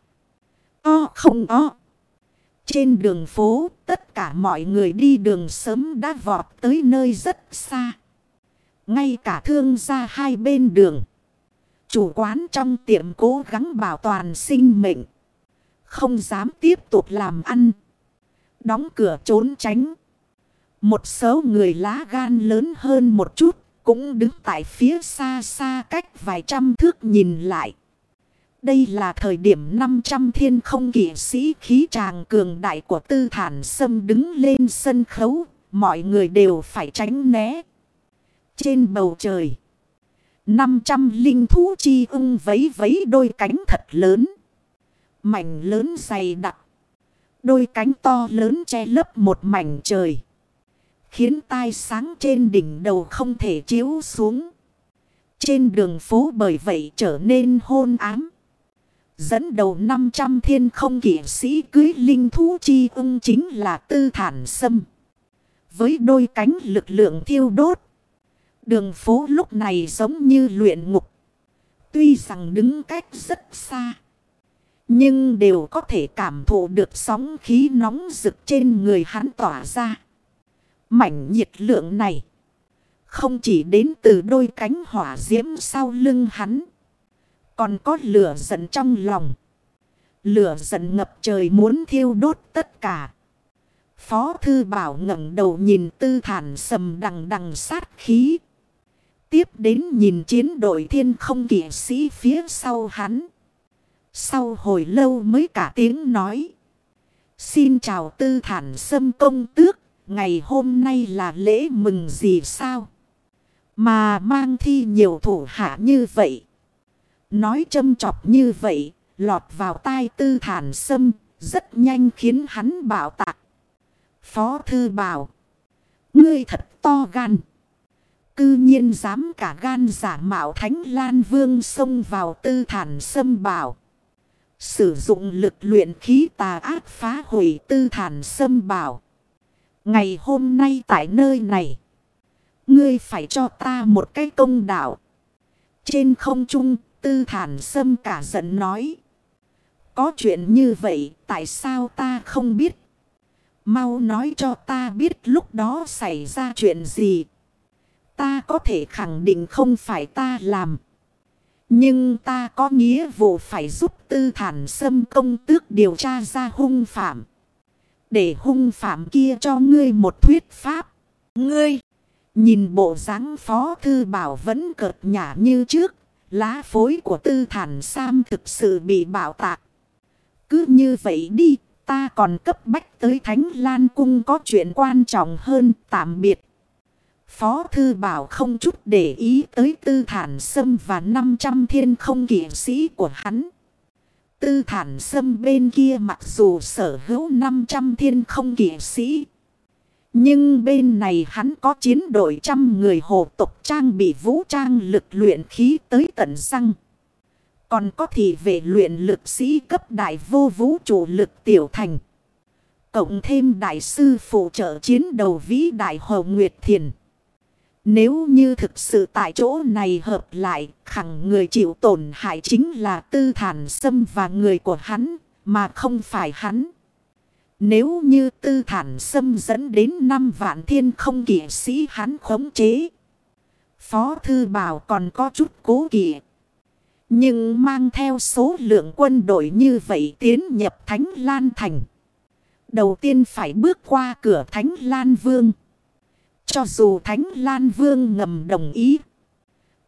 S1: O không o. Trên đường phố, tất cả mọi người đi đường sớm đã vọt tới nơi rất xa. Ngay cả thương ra hai bên đường. Chủ quán trong tiệm cố gắng bảo toàn sinh mệnh. Không dám tiếp tục làm ăn. Đóng cửa trốn tránh. Một số người lá gan lớn hơn một chút. Cũng đứng tại phía xa xa cách vài trăm thước nhìn lại. Đây là thời điểm 500 thiên không kỷ sĩ khí tràng cường đại của tư thản sâm đứng lên sân khấu. Mọi người đều phải tránh né. Trên bầu trời. 500 linh thú chi ưng vấy vấy đôi cánh thật lớn. Mảnh lớn dày đặc. Đôi cánh to lớn che lấp một mảnh trời. Khiến tai sáng trên đỉnh đầu không thể chiếu xuống. Trên đường phố bởi vậy trở nên hôn ám. Dẫn đầu 500 thiên không kỷ sĩ cưới linh thú chi ưng chính là tư thản sâm. Với đôi cánh lực lượng thiêu đốt. Đường phố lúc này giống như luyện ngục. Tuy rằng đứng cách rất xa. Nhưng đều có thể cảm thụ được sóng khí nóng rực trên người hắn tỏa ra. Mảnh nhiệt lượng này. Không chỉ đến từ đôi cánh hỏa diễm sau lưng hắn. Còn có lửa giận trong lòng. Lửa giận ngập trời muốn thiêu đốt tất cả. Phó thư bảo ngẩng đầu nhìn tư thản sầm đằng đằng sát khí. Tiếp đến nhìn chiến đội thiên không kỷ sĩ phía sau hắn. Sau hồi lâu mới cả tiếng nói. Xin chào tư thản sâm công tước. Ngày hôm nay là lễ mừng gì sao? Mà mang thi nhiều thủ hạ như vậy. Nói châm chọc như vậy. Lọt vào tai tư thản sâm. Rất nhanh khiến hắn bảo tạc. Phó thư bảo. Ngươi thật to gan. Cư nhiên dám cả gan giả mạo Thánh Lan Vương xông vào tư thản sâm bảo. Sử dụng lực luyện khí tà ác phá hủy tư thản sâm bảo. Ngày hôm nay tại nơi này. Ngươi phải cho ta một cái công đạo. Trên không trung, tư thản sâm cả giận nói. Có chuyện như vậy, tại sao ta không biết. Mau nói cho ta biết lúc đó xảy ra chuyện gì. Ta có thể khẳng định không phải ta làm. Nhưng ta có nghĩa vụ phải giúp tư thản xâm công tước điều tra ra hung phạm. Để hung phạm kia cho ngươi một thuyết pháp. Ngươi, nhìn bộ dáng phó thư bảo vẫn cợt nhả như trước. Lá phối của tư thản Sam thực sự bị bảo tạc. Cứ như vậy đi, ta còn cấp bách tới Thánh Lan Cung có chuyện quan trọng hơn tạm biệt. Phó Thư Bảo không chút để ý tới tư thản sâm và 500 thiên không kỷ sĩ của hắn. Tư thản sâm bên kia mặc dù sở hữu 500 thiên không kỷ sĩ. Nhưng bên này hắn có chiến đội trăm người hộ tục trang bị vũ trang lực luyện khí tới tận răng. Còn có thị vệ luyện lực sĩ cấp đại vô vũ trụ lực tiểu thành. Cộng thêm đại sư phụ trợ chiến đầu vĩ đại Hồ Nguyệt Thiền. Nếu như thực sự tại chỗ này hợp lại, khẳng người chịu tổn hại chính là tư thản sâm và người của hắn, mà không phải hắn. Nếu như tư thản sâm dẫn đến 5 vạn thiên không kỷ sĩ hắn khống chế. Phó thư bảo còn có chút cố kỵ. Nhưng mang theo số lượng quân đội như vậy tiến nhập Thánh Lan Thành. Đầu tiên phải bước qua cửa Thánh Lan Vương. Cho dù Thánh Lan Vương ngầm đồng ý.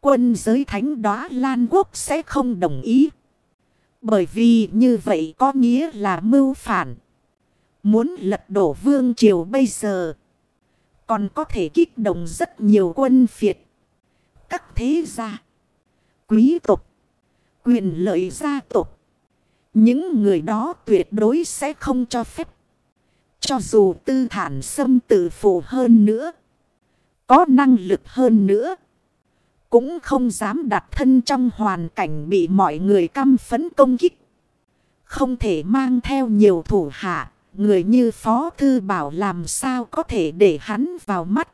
S1: Quân giới Thánh đó Lan Quốc sẽ không đồng ý. Bởi vì như vậy có nghĩa là mưu phản. Muốn lật đổ vương triều bây giờ. Còn có thể kích động rất nhiều quân phiệt. Các thế gia. Quý tộc. Quyền lợi gia tộc. Những người đó tuyệt đối sẽ không cho phép. Cho dù tư thản xâm tự phụ hơn nữa. Có năng lực hơn nữa. Cũng không dám đặt thân trong hoàn cảnh bị mọi người căm phấn công kích. Không thể mang theo nhiều thủ hạ. Người như Phó Thư Bảo làm sao có thể để hắn vào mắt.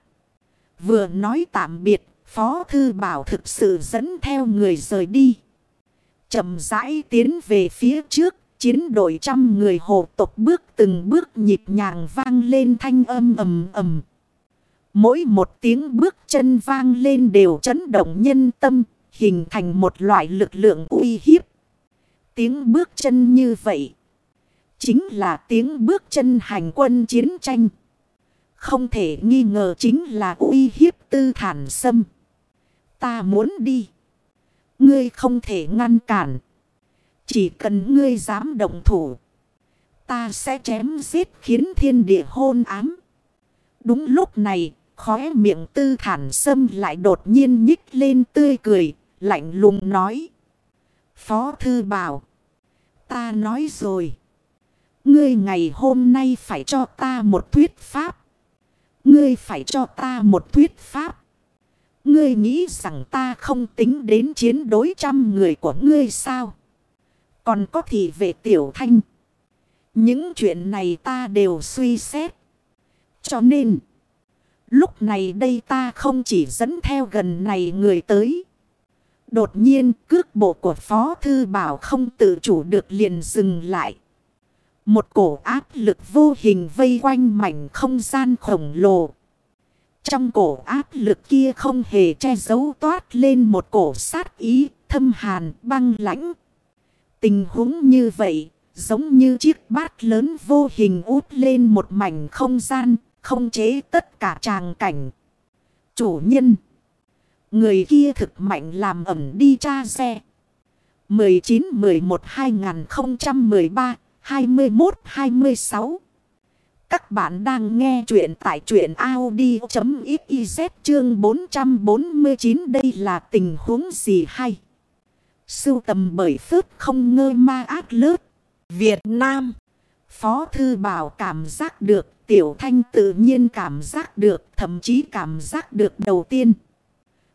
S1: Vừa nói tạm biệt, Phó Thư Bảo thực sự dẫn theo người rời đi. chậm rãi tiến về phía trước, chiến đội trăm người hộ tộc bước từng bước nhịp nhàng vang lên thanh âm ầm ầm. Mỗi một tiếng bước chân vang lên đều chấn động nhân tâm, hình thành một loại lực lượng uy hiếp. Tiếng bước chân như vậy, chính là tiếng bước chân hành quân chiến tranh. Không thể nghi ngờ chính là uy hiếp tư thản sâm. Ta muốn đi. Ngươi không thể ngăn cản. Chỉ cần ngươi dám động thủ. Ta sẽ chém giết khiến thiên địa hôn ám. Đúng lúc này, khóe miệng tư thản sâm lại đột nhiên nhích lên tươi cười, lạnh lùng nói. Phó thư bảo. Ta nói rồi. Ngươi ngày hôm nay phải cho ta một thuyết pháp. Ngươi phải cho ta một thuyết pháp. Ngươi nghĩ rằng ta không tính đến chiến đối trăm người của ngươi sao? Còn có thì về tiểu thanh. Những chuyện này ta đều suy xét. Cho nên, lúc này đây ta không chỉ dẫn theo gần này người tới. Đột nhiên cước bộ của Phó Thư Bảo không tự chủ được liền dừng lại. Một cổ áp lực vô hình vây quanh mảnh không gian khổng lồ. Trong cổ áp lực kia không hề che giấu toát lên một cổ sát ý, thâm hàn, băng lãnh. Tình huống như vậy, giống như chiếc bát lớn vô hình út lên một mảnh không gian, không chế tất cả tràng cảnh. Chủ nhân. Người kia thực mạnh làm ẩm đi cha xe. 19-11-2013-21-26 Các bạn đang nghe chuyện tại chuyện Audi.xyz chương 449 đây là tình huống gì hay? Sưu tầm bởi phước không ngơ ma ác lớp. Việt Nam. Phó Thư Bảo cảm giác được, Tiểu Thanh tự nhiên cảm giác được, thậm chí cảm giác được đầu tiên.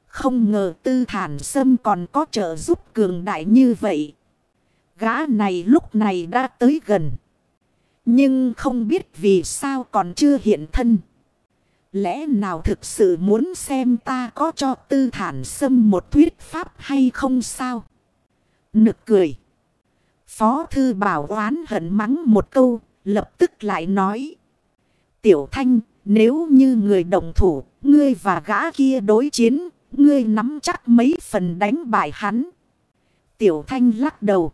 S1: Không ngờ tư thản sâm còn có trợ giúp cường đại như vậy. Gã này lúc này đã tới gần. Nhưng không biết vì sao còn chưa hiện thân. Lẽ nào thực sự muốn xem ta có cho tư thản sâm một thuyết pháp hay không sao? Nực cười. Phó thư bảo oán hận mắng một câu, lập tức lại nói. Tiểu thanh, nếu như người đồng thủ, ngươi và gã kia đối chiến, ngươi nắm chắc mấy phần đánh bại hắn. Tiểu thanh lắc đầu.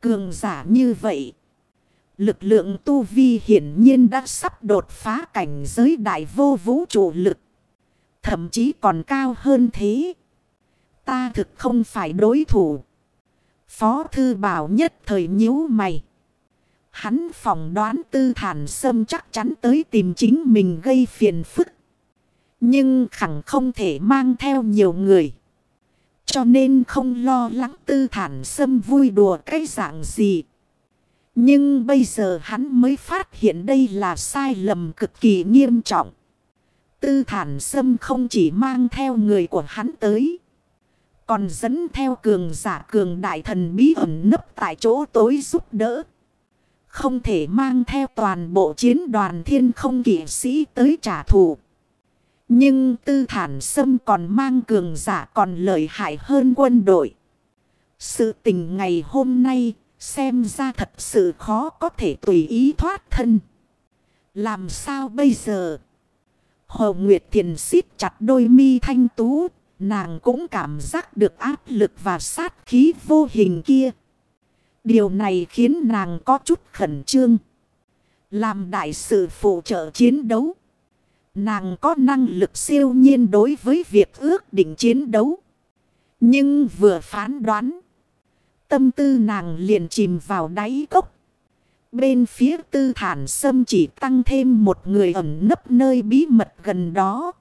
S1: Cường giả như vậy. Lực lượng tu vi hiển nhiên đã sắp đột phá cảnh giới đại vô vũ trụ lực. Thậm chí còn cao hơn thế. Ta thực không phải đối thủ. Phó thư bảo nhất thời nhíu mày. Hắn phỏng đoán tư thản sâm chắc chắn tới tìm chính mình gây phiền phức. Nhưng khẳng không thể mang theo nhiều người. Cho nên không lo lắng tư thản sâm vui đùa cái dạng gì. Nhưng bây giờ hắn mới phát hiện đây là sai lầm cực kỳ nghiêm trọng. Tư thản sâm không chỉ mang theo người của hắn tới. Còn dẫn theo cường giả cường đại thần bí ẩn nấp tại chỗ tối giúp đỡ. Không thể mang theo toàn bộ chiến đoàn thiên không kỷ sĩ tới trả thù. Nhưng tư thản sâm còn mang cường giả còn lợi hại hơn quân đội. Sự tình ngày hôm nay xem ra thật sự khó có thể tùy ý thoát thân. Làm sao bây giờ? Hồ Nguyệt Thiền xít chặt đôi mi thanh tú. Nàng cũng cảm giác được áp lực và sát khí vô hình kia. Điều này khiến nàng có chút khẩn trương. Làm đại sự phụ trợ chiến đấu. Nàng có năng lực siêu nhiên đối với việc ước định chiến đấu. Nhưng vừa phán đoán. Tâm tư nàng liền chìm vào đáy cốc. Bên phía tư thản sâm chỉ tăng thêm một người ẩn nấp nơi bí mật gần đó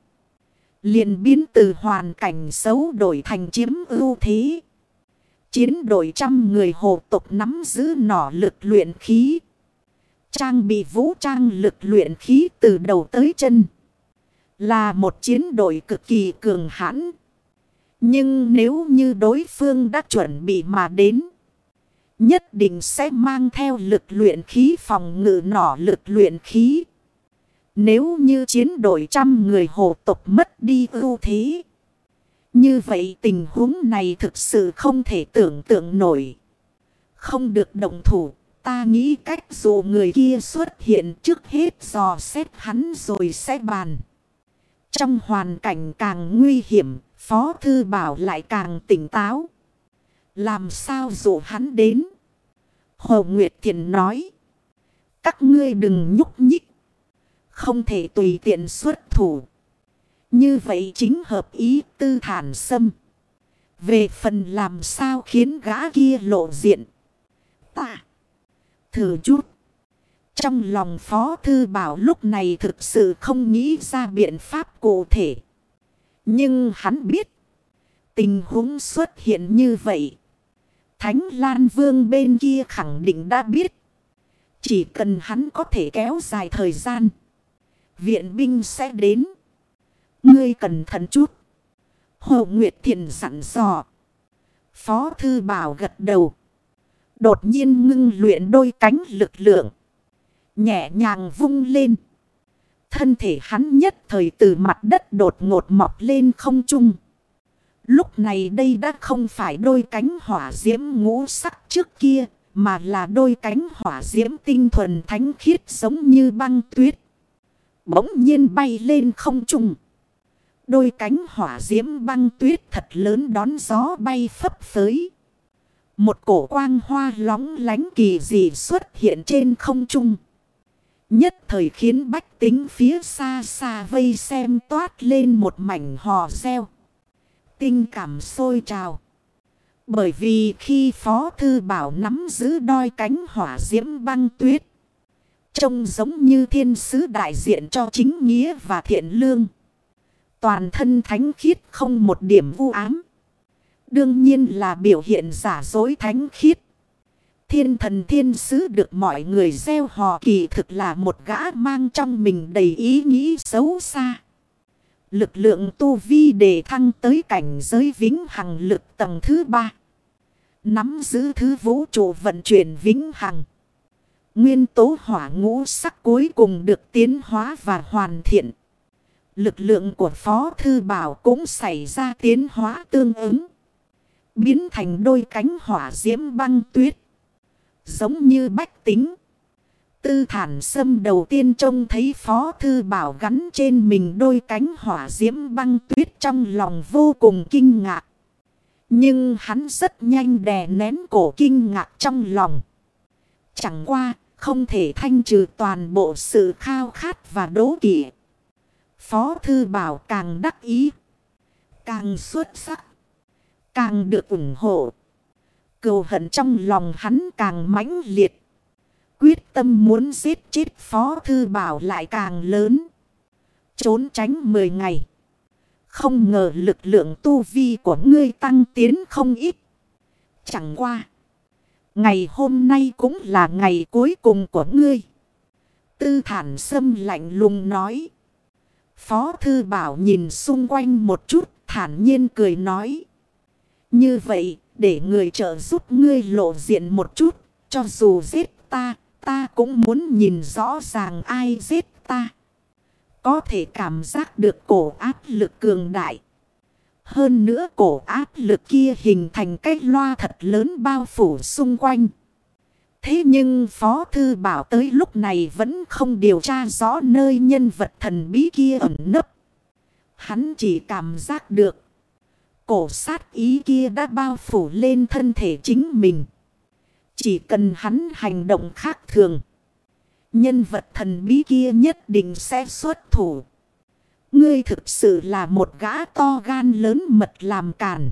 S1: liền biến từ hoàn cảnh xấu đổi thành chiếm ưu thế. Chiến đội trăm người hồ tộc nắm giữ nỏ lực luyện khí. Trang bị vũ trang lực luyện khí từ đầu tới chân. Là một chiến đội cực kỳ cường hãn. Nhưng nếu như đối phương đã chuẩn bị mà đến. Nhất định sẽ mang theo lực luyện khí phòng ngự nỏ lực luyện khí. Nếu như chiến đội trăm người hộ tộc mất đi ưu thế. Như vậy tình huống này thực sự không thể tưởng tượng nổi. Không được động thủ, ta nghĩ cách dù người kia xuất hiện trước hết dò xét hắn rồi sẽ bàn. Trong hoàn cảnh càng nguy hiểm, Phó Thư Bảo lại càng tỉnh táo. Làm sao dụ hắn đến? Hồ Nguyệt Thiền nói. Các ngươi đừng nhúc nhích. Không thể tùy tiện xuất thủ. Như vậy chính hợp ý tư thản sâm. Về phần làm sao khiến gã kia lộ diện. Ta. Thử chút. Trong lòng Phó Thư Bảo lúc này thực sự không nghĩ ra biện pháp cụ thể. Nhưng hắn biết. Tình huống xuất hiện như vậy. Thánh Lan Vương bên kia khẳng định đã biết. Chỉ cần hắn có thể kéo dài thời gian. Viện binh sẽ đến. Ngươi cẩn thận chút. Hồ Nguyệt Thiện sẵn dò. Phó Thư Bảo gật đầu. Đột nhiên ngưng luyện đôi cánh lực lượng. Nhẹ nhàng vung lên. Thân thể hắn nhất thời từ mặt đất đột ngột mọc lên không trung. Lúc này đây đã không phải đôi cánh hỏa diễm ngũ sắc trước kia. Mà là đôi cánh hỏa diễm tinh thuần thánh khiết giống như băng tuyết. Bỗng nhiên bay lên không trung. Đôi cánh hỏa diễm băng tuyết thật lớn đón gió bay phấp phới. Một cổ quang hoa lóng lánh kỳ dị xuất hiện trên không trung. Nhất thời khiến bách tính phía xa xa vây xem toát lên một mảnh hò reo. Tinh cảm sôi trào. Bởi vì khi Phó Thư Bảo nắm giữ đôi cánh hỏa diễm băng tuyết. Trông giống như thiên sứ đại diện cho chính nghĩa và thiện lương. Toàn thân thánh khiết không một điểm vu ám. Đương nhiên là biểu hiện giả dối thánh khiết. Thiên thần thiên sứ được mọi người gieo hò kỳ thực là một gã mang trong mình đầy ý nghĩ xấu xa. Lực lượng tu vi để thăng tới cảnh giới vĩnh hằng lực tầng thứ ba. Nắm giữ thứ vũ trụ vận chuyển vĩnh hằng. Nguyên tố hỏa ngũ sắc cuối cùng được tiến hóa và hoàn thiện. Lực lượng của Phó Thư Bảo cũng xảy ra tiến hóa tương ứng. Biến thành đôi cánh hỏa diễm băng tuyết. Giống như bách tính. Tư thản sâm đầu tiên trông thấy Phó Thư Bảo gắn trên mình đôi cánh hỏa diễm băng tuyết trong lòng vô cùng kinh ngạc. Nhưng hắn rất nhanh đè nén cổ kinh ngạc trong lòng. Chẳng qua, không thể thanh trừ toàn bộ sự khao khát và đố kỵ. Phó Thư Bảo càng đắc ý, càng xuất sắc, càng được ủng hộ. Cầu hận trong lòng hắn càng mãnh liệt. Quyết tâm muốn giết chết Phó Thư Bảo lại càng lớn. Trốn tránh 10 ngày. Không ngờ lực lượng tu vi của ngươi tăng tiến không ít. Chẳng qua. Ngày hôm nay cũng là ngày cuối cùng của ngươi. Tư thản sâm lạnh lùng nói. Phó Thư Bảo nhìn xung quanh một chút, thản nhiên cười nói. Như vậy, để người trợ giúp ngươi lộ diện một chút, cho dù giết ta, ta cũng muốn nhìn rõ ràng ai giết ta. Có thể cảm giác được cổ áp lực cường đại. Hơn nữa cổ áp lực kia hình thành cái loa thật lớn bao phủ xung quanh. Thế nhưng Phó Thư Bảo tới lúc này vẫn không điều tra rõ nơi nhân vật thần bí kia ẩn nấp. Hắn chỉ cảm giác được. Cổ sát ý kia đã bao phủ lên thân thể chính mình. Chỉ cần hắn hành động khác thường. Nhân vật thần bí kia nhất định sẽ xuất thủ. Ngươi thực sự là một gã to gan lớn mật làm càn.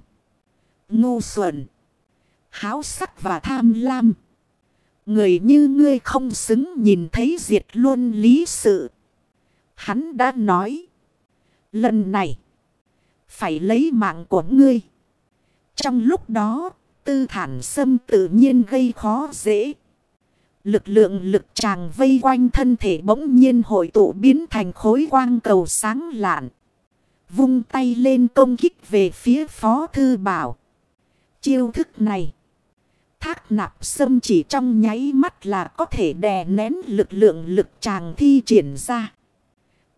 S1: Ngu xuẩn. Háo sắc và tham lam. Người như ngươi không xứng nhìn thấy diệt luôn lý sự. Hắn đã nói. Lần này. Phải lấy mạng của ngươi. Trong lúc đó. Tư thản xâm tự nhiên gây khó dễ. Lực lượng lực tràng vây quanh thân thể bỗng nhiên hội tụ biến thành khối quang cầu sáng lạn. Vung tay lên công kích về phía phó thư bảo. Chiêu thức này. Thác nạp sâm chỉ trong nháy mắt là có thể đè nén lực lượng lực tràng thi triển ra.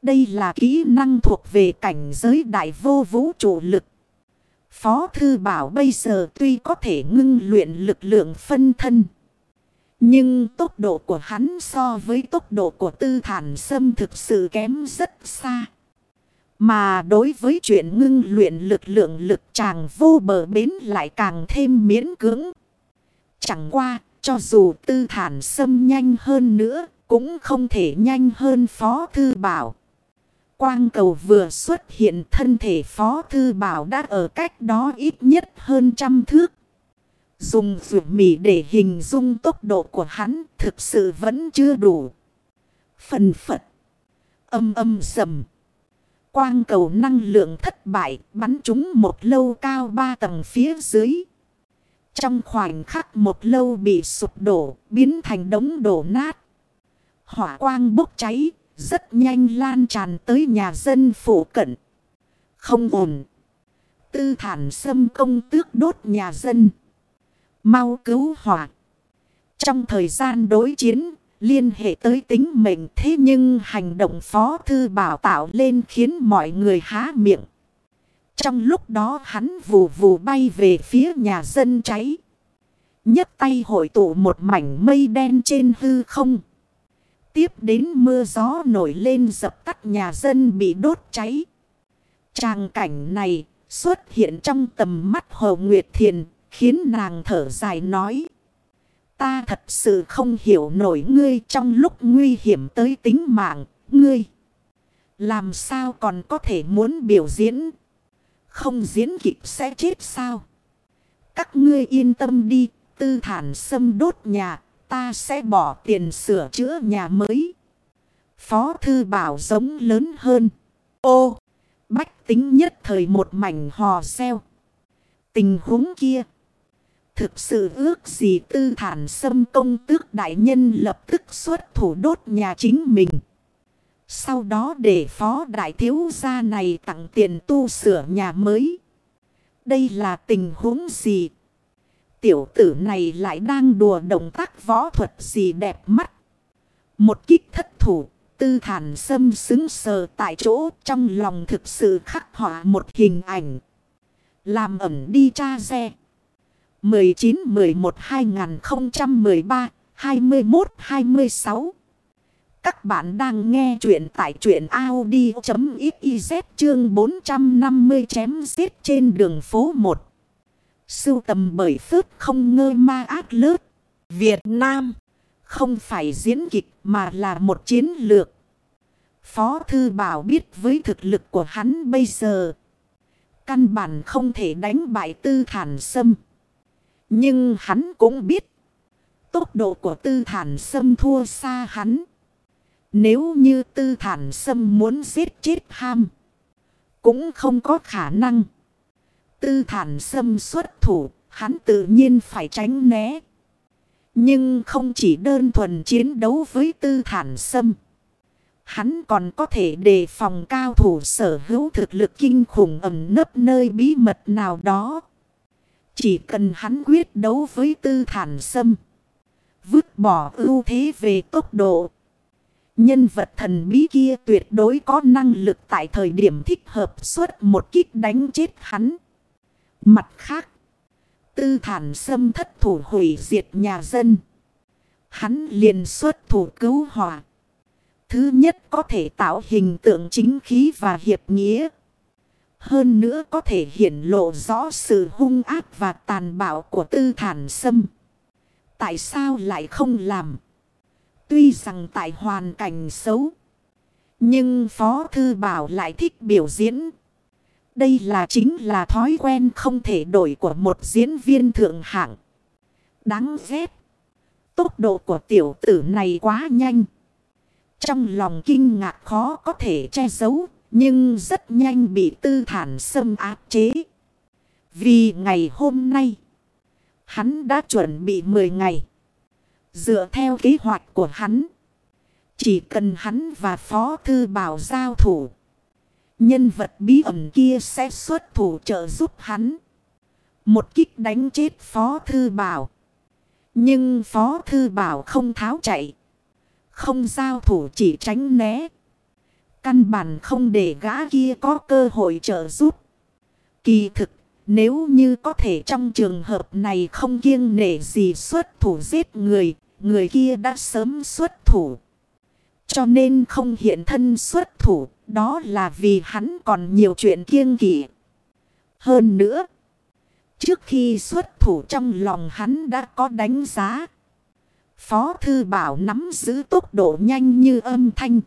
S1: Đây là kỹ năng thuộc về cảnh giới đại vô vũ trụ lực. Phó Thư Bảo bây giờ tuy có thể ngưng luyện lực lượng phân thân. Nhưng tốc độ của hắn so với tốc độ của tư thản sâm thực sự kém rất xa. Mà đối với chuyện ngưng luyện lực lượng lực chàng vô bờ bến lại càng thêm miễn cưỡng. Chẳng qua, cho dù tư thản sâm nhanh hơn nữa, cũng không thể nhanh hơn Phó Thư Bảo. Quang cầu vừa xuất hiện thân thể Phó Thư Bảo đã ở cách đó ít nhất hơn trăm thước. Dùng vượt mì để hình dung tốc độ của hắn thực sự vẫn chưa đủ. Phần phật. Âm âm sầm. Quang cầu năng lượng thất bại, bắn chúng một lâu cao ba tầng phía dưới. Trong khoảnh khắc một lâu bị sụp đổ, biến thành đống đổ nát. Hỏa quang bốc cháy, rất nhanh lan tràn tới nhà dân phủ cận. Không ổn. Tư thản xâm công tước đốt nhà dân. Mau cứu hỏa. Trong thời gian đối chiến, liên hệ tới tính mệnh thế nhưng hành động phó thư bảo tạo lên khiến mọi người há miệng. Trong lúc đó hắn vù vù bay về phía nhà dân cháy. nhất tay hội tụ một mảnh mây đen trên hư không. Tiếp đến mưa gió nổi lên dập tắt nhà dân bị đốt cháy. Tràng cảnh này xuất hiện trong tầm mắt Hồ Nguyệt Thiền khiến nàng thở dài nói. Ta thật sự không hiểu nổi ngươi trong lúc nguy hiểm tới tính mạng, ngươi. Làm sao còn có thể muốn biểu diễn? Không diễn kịp sẽ chết sao? Các ngươi yên tâm đi, tư thản xâm đốt nhà, ta sẽ bỏ tiền sửa chữa nhà mới. Phó thư bảo giống lớn hơn. Ô, bách tính nhất thời một mảnh hò xeo. Tình huống kia. Thực sự ước gì tư thản xâm công tước đại nhân lập tức xuất thủ đốt nhà chính mình. Sau đó để phó đại thiếu gia này tặng tiền tu sửa nhà mới. Đây là tình huống gì? Tiểu tử này lại đang đùa động tác võ thuật gì đẹp mắt. Một kích thất thủ, tư thản xâm xứng sờ tại chỗ trong lòng thực sự khắc họa một hình ảnh. Làm ẩm đi cha xe. 19-11-2013-21-26 Các bạn đang nghe chuyện tại chuyện Audi.xyz chương 450 chém giết trên đường phố 1. Sưu tầm bởi phước không ngơ ma ác lớp. Việt Nam không phải diễn kịch mà là một chiến lược. Phó Thư Bảo biết với thực lực của hắn bây giờ. Căn bản không thể đánh bại tư thản sâm. Nhưng hắn cũng biết. Tốc độ của tư thản sâm thua xa hắn. Nếu như tư thản sâm muốn giết chết ham. Cũng không có khả năng. Tư thản sâm xuất thủ. Hắn tự nhiên phải tránh né. Nhưng không chỉ đơn thuần chiến đấu với tư thản sâm. Hắn còn có thể đề phòng cao thủ sở hữu thực lực kinh khủng ẩm nấp nơi bí mật nào đó. Chỉ cần hắn quyết đấu với tư thản sâm. Vứt bỏ ưu thế về tốc độ. Nhân vật thần bí kia tuyệt đối có năng lực tại thời điểm thích hợp suốt một kích đánh chết hắn. Mặt khác. Tư thản sâm thất thủ hủy diệt nhà dân. Hắn liền xuất thủ cứu hòa. Thứ nhất có thể tạo hình tượng chính khí và hiệp nghĩa. Hơn nữa có thể hiển lộ rõ sự hung ác và tàn bạo của tư thản sâm. Tại sao lại không làm? Tuy rằng tại hoàn cảnh xấu. Nhưng Phó Thư Bảo lại thích biểu diễn. Đây là chính là thói quen không thể đổi của một diễn viên thượng hạng. Đáng ghét. Tốc độ của tiểu tử này quá nhanh. Trong lòng kinh ngạc khó có thể che giấu, nhưng rất nhanh bị tư thản xâm áp chế. Vì ngày hôm nay, hắn đã chuẩn bị 10 ngày. Dựa theo kế hoạch của hắn, chỉ cần hắn và Phó Thư Bảo giao thủ. Nhân vật bí ẩn kia sẽ xuất thủ trợ giúp hắn. Một kích đánh chết Phó Thư Bảo. Nhưng Phó Thư Bảo không tháo chạy. Không giao thủ chỉ tránh né. Căn bản không để gã kia có cơ hội trợ giúp. Kỳ thực, nếu như có thể trong trường hợp này không kiêng nể gì xuất thủ giết người, người kia đã sớm xuất thủ. Cho nên không hiện thân xuất thủ, đó là vì hắn còn nhiều chuyện kiêng kỵ. Hơn nữa, trước khi xuất thủ trong lòng hắn đã có đánh giá. Phó Thư Bảo nắm giữ tốc độ nhanh như âm thanh.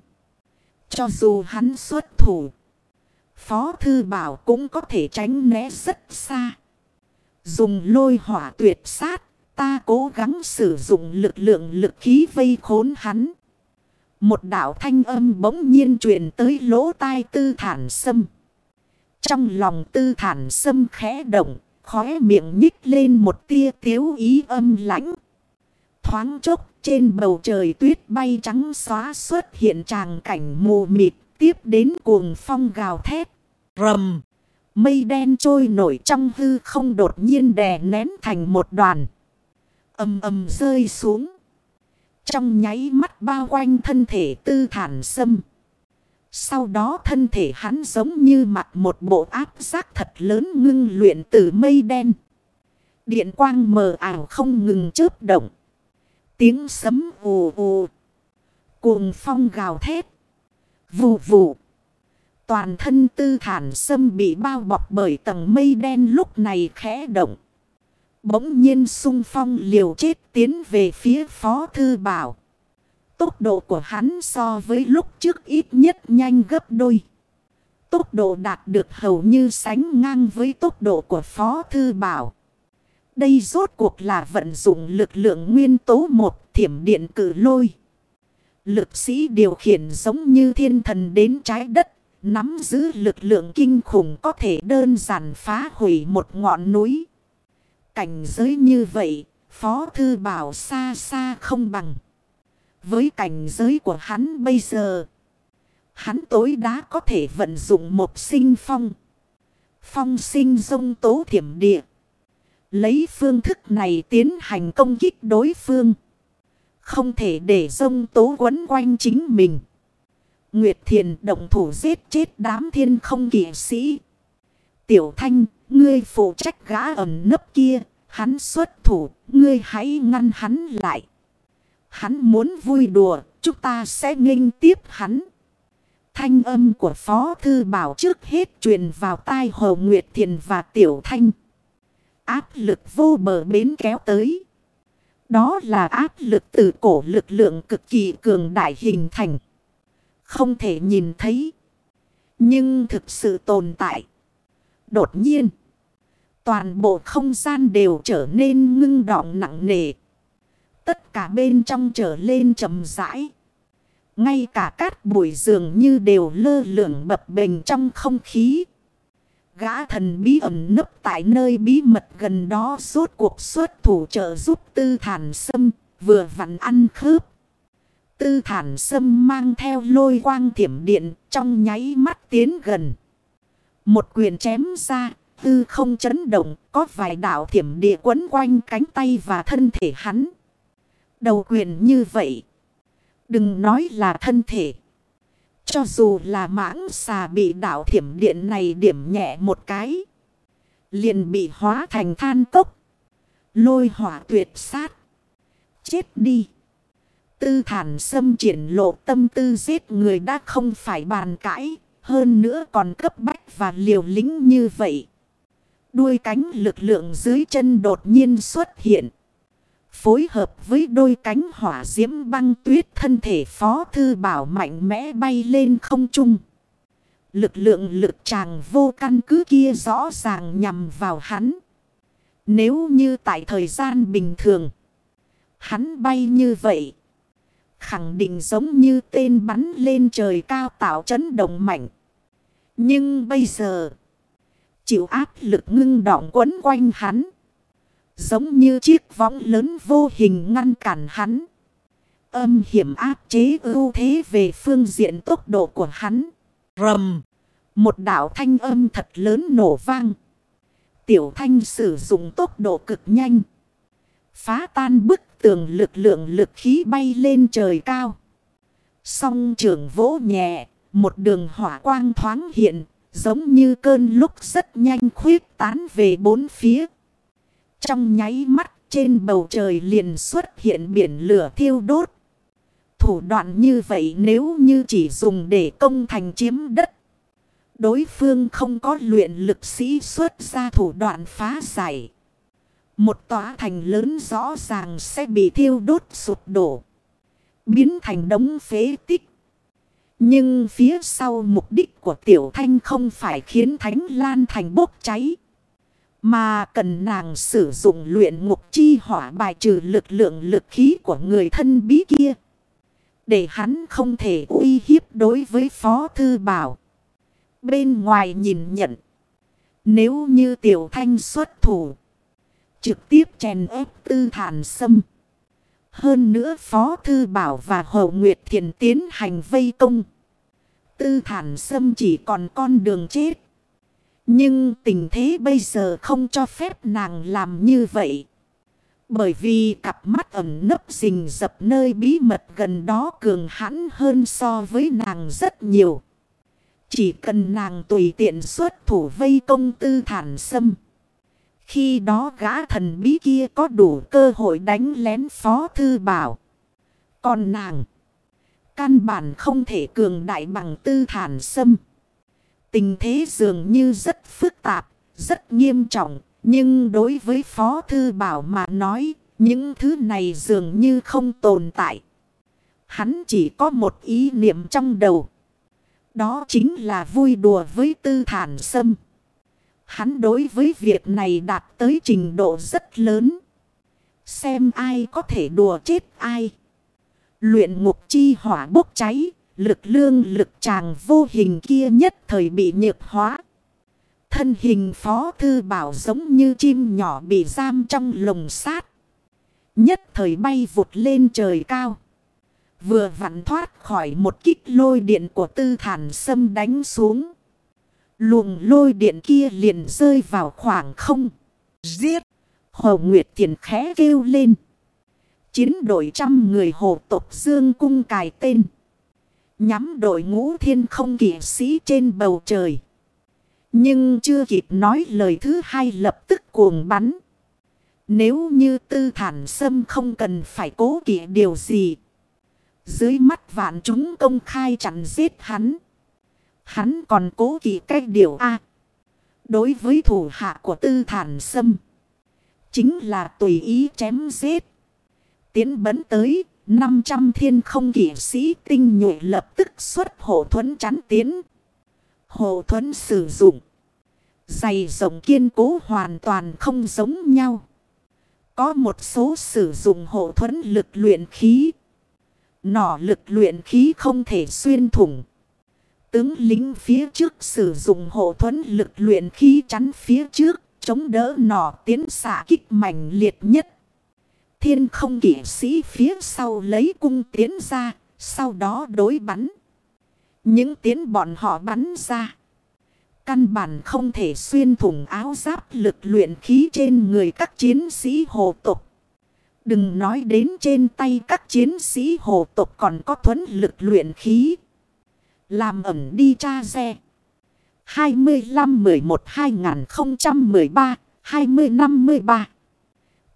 S1: Cho dù hắn xuất thủ, Phó Thư Bảo cũng có thể tránh né rất xa. Dùng lôi hỏa tuyệt sát, ta cố gắng sử dụng lực lượng lực khí vây khốn hắn. Một đạo thanh âm bỗng nhiên truyền tới lỗ tai tư thản sâm. Trong lòng tư thản sâm khẽ động, khóe miệng nhích lên một tia tiếu ý âm lãnh. Thoáng chốc trên bầu trời tuyết bay trắng xóa xuất hiện tràng cảnh mù mịt, tiếp đến cuồng phong gào thét. Rầm! Mây đen trôi nổi trong hư không đột nhiên đè nén thành một đoàn. Âm âm rơi xuống. Trong nháy mắt bao quanh thân thể tư thản sâm. Sau đó thân thể hắn giống như mặc một bộ áp giác thật lớn ngưng luyện từ mây đen. Điện quang mờ ảo không ngừng chớp động. Tiếng sấm ù ù. Cuồng phong gào thét. Vù vù. Toàn thân tư thản sâm bị bao bọc bởi tầng mây đen lúc này khẽ động. Bỗng nhiên sung phong liều chết tiến về phía phó thư bảo. Tốc độ của hắn so với lúc trước ít nhất nhanh gấp đôi. Tốc độ đạt được hầu như sánh ngang với tốc độ của phó thư bảo. Đây rốt cuộc là vận dụng lực lượng nguyên tố một thiểm điện cử lôi. Lực sĩ điều khiển giống như thiên thần đến trái đất. Nắm giữ lực lượng kinh khủng có thể đơn giản phá hủy một ngọn núi. Cảnh giới như vậy, Phó Thư Bảo xa xa không bằng. Với cảnh giới của hắn bây giờ, hắn tối đá có thể vận dụng một sinh phong. Phong sinh dông tố thiểm địa. Lấy phương thức này tiến hành công kích đối phương. Không thể để dông tố quấn quanh chính mình. Nguyệt Thiền động thủ giết chết đám thiên không kỷ sĩ. Tiểu Thanh, ngươi phụ trách gã ẩn nấp kia. Hắn xuất thủ, ngươi hãy ngăn hắn lại. Hắn muốn vui đùa, chúng ta sẽ nghênh tiếp hắn. Thanh âm của Phó Thư Bảo trước hết truyền vào tai Hồ Nguyệt Thiền và Tiểu Thanh. Áp lực vô bờ bến kéo tới. Đó là áp lực từ cổ lực lượng cực kỳ cường đại hình thành. Không thể nhìn thấy. Nhưng thực sự tồn tại. Đột nhiên. Toàn bộ không gian đều trở nên ngưng đọng nặng nề. Tất cả bên trong trở lên chậm rãi. Ngay cả cát bụi dường như đều lơ lửng bập bềnh trong không khí. Gã thần bí ẩn nấp tại nơi bí mật gần đó suốt cuộc xuất thủ trợ giúp tư thản sâm vừa vặn ăn khớp. Tư thản sâm mang theo lôi quang thiểm điện trong nháy mắt tiến gần. Một quyền chém ra, tư không chấn động, có vài đạo thiểm địa quấn quanh cánh tay và thân thể hắn. Đầu quyền như vậy. Đừng nói là thân thể. Cho dù là mãng xà bị đảo thiểm điện này điểm nhẹ một cái. Liền bị hóa thành than cốc. Lôi hỏa tuyệt sát. Chết đi. Tư thản xâm triển lộ tâm tư giết người đã không phải bàn cãi. Hơn nữa còn cấp bách và liều lính như vậy. Đuôi cánh lực lượng dưới chân đột nhiên xuất hiện. Phối hợp với đôi cánh hỏa diễm băng tuyết thân thể phó thư bảo mạnh mẽ bay lên không trung. Lực lượng lực tràng vô căn cứ kia rõ ràng nhằm vào hắn. Nếu như tại thời gian bình thường, Hắn bay như vậy. Khẳng định giống như tên bắn lên trời cao tạo chấn động mạnh. Nhưng bây giờ. Chịu áp lực ngưng đọng quấn quanh hắn. Giống như chiếc võng lớn vô hình ngăn cản hắn. Âm hiểm áp chế ưu thế về phương diện tốc độ của hắn. Rầm. Một đảo thanh âm thật lớn nổ vang. Tiểu thanh sử dụng tốc độ cực nhanh. Phá tan bức tường lực lượng lực khí bay lên trời cao. Song trường vỗ nhẹ, một đường hỏa quang thoáng hiện, giống như cơn lúc rất nhanh khuyết tán về bốn phía. Trong nháy mắt, trên bầu trời liền xuất hiện biển lửa thiêu đốt. Thủ đoạn như vậy nếu như chỉ dùng để công thành chiếm đất. Đối phương không có luyện lực sĩ xuất ra thủ đoạn phá giải. Một tòa thành lớn rõ ràng sẽ bị thiêu đốt sụp đổ. Biến thành đống phế tích. Nhưng phía sau mục đích của tiểu thanh không phải khiến thánh lan thành bốc cháy. Mà cần nàng sử dụng luyện ngục chi hỏa bài trừ lực lượng lực khí của người thân bí kia. Để hắn không thể uy hiếp đối với phó thư bảo. Bên ngoài nhìn nhận. Nếu như tiểu thanh xuất thủ. Trực tiếp chèn ép tư thản sâm. Hơn nữa Phó Thư Bảo và Hậu Nguyệt Thiền tiến hành vây công. Tư thản sâm chỉ còn con đường chết. Nhưng tình thế bây giờ không cho phép nàng làm như vậy. Bởi vì cặp mắt ẩn nấp rình dập nơi bí mật gần đó cường hãn hơn so với nàng rất nhiều. Chỉ cần nàng tùy tiện xuất thủ vây công tư thản sâm. Khi đó gã thần bí kia có đủ cơ hội đánh lén phó thư bảo. Còn nàng, căn bản không thể cường đại bằng tư thản sâm. Tình thế dường như rất phức tạp, rất nghiêm trọng. Nhưng đối với phó thư bảo mà nói, những thứ này dường như không tồn tại. Hắn chỉ có một ý niệm trong đầu. Đó chính là vui đùa với tư thản sâm. Hắn đối với việc này đạt tới trình độ rất lớn. Xem ai có thể đùa chết ai. Luyện ngục chi hỏa bốc cháy. Lực lương lực chàng vô hình kia nhất thời bị nhược hóa. Thân hình phó thư bảo giống như chim nhỏ bị giam trong lồng sát. Nhất thời bay vụt lên trời cao. Vừa vặn thoát khỏi một kích lôi điện của tư thản sâm đánh xuống. Luồng lôi điện kia liền rơi vào khoảng không. Giết! Hồ Nguyệt Thiền khẽ kêu lên. Chiến đội trăm người hồ tộc Dương cung cài tên. Nhắm đội ngũ thiên không kỵ sĩ trên bầu trời. Nhưng chưa kịp nói lời thứ hai lập tức cuồng bắn. Nếu như tư thản sâm không cần phải cố kỵ điều gì. Dưới mắt vạn chúng công khai chặn giết hắn. Hắn còn cố kỵ cách điều A. đối với thủ hạ của tư thản sâm. Chính là tùy ý chém giết. Tiến bấn tới. 500 thiên không kỷ sĩ tinh nhuệ lập tức xuất hộ thuẫn chắn tiến. Hộ thuẫn sử dụng. Dày rộng kiên cố hoàn toàn không giống nhau. Có một số sử dụng hộ thuẫn lực luyện khí. Nỏ lực luyện khí không thể xuyên thủng. Tướng lính phía trước sử dụng hộ thuẫn lực luyện khí chắn phía trước, chống đỡ nỏ tiến xạ kích mạnh liệt nhất. Thiên không kỷ sĩ phía sau lấy cung tiến ra, sau đó đối bắn. Những tiến bọn họ bắn ra. Căn bản không thể xuyên thủng áo giáp lực luyện khí trên người các chiến sĩ hồ tục. Đừng nói đến trên tay các chiến sĩ hồ tục còn có thuẫn lực luyện khí. Làm ẩm đi cha xe. 25-11-2013-2053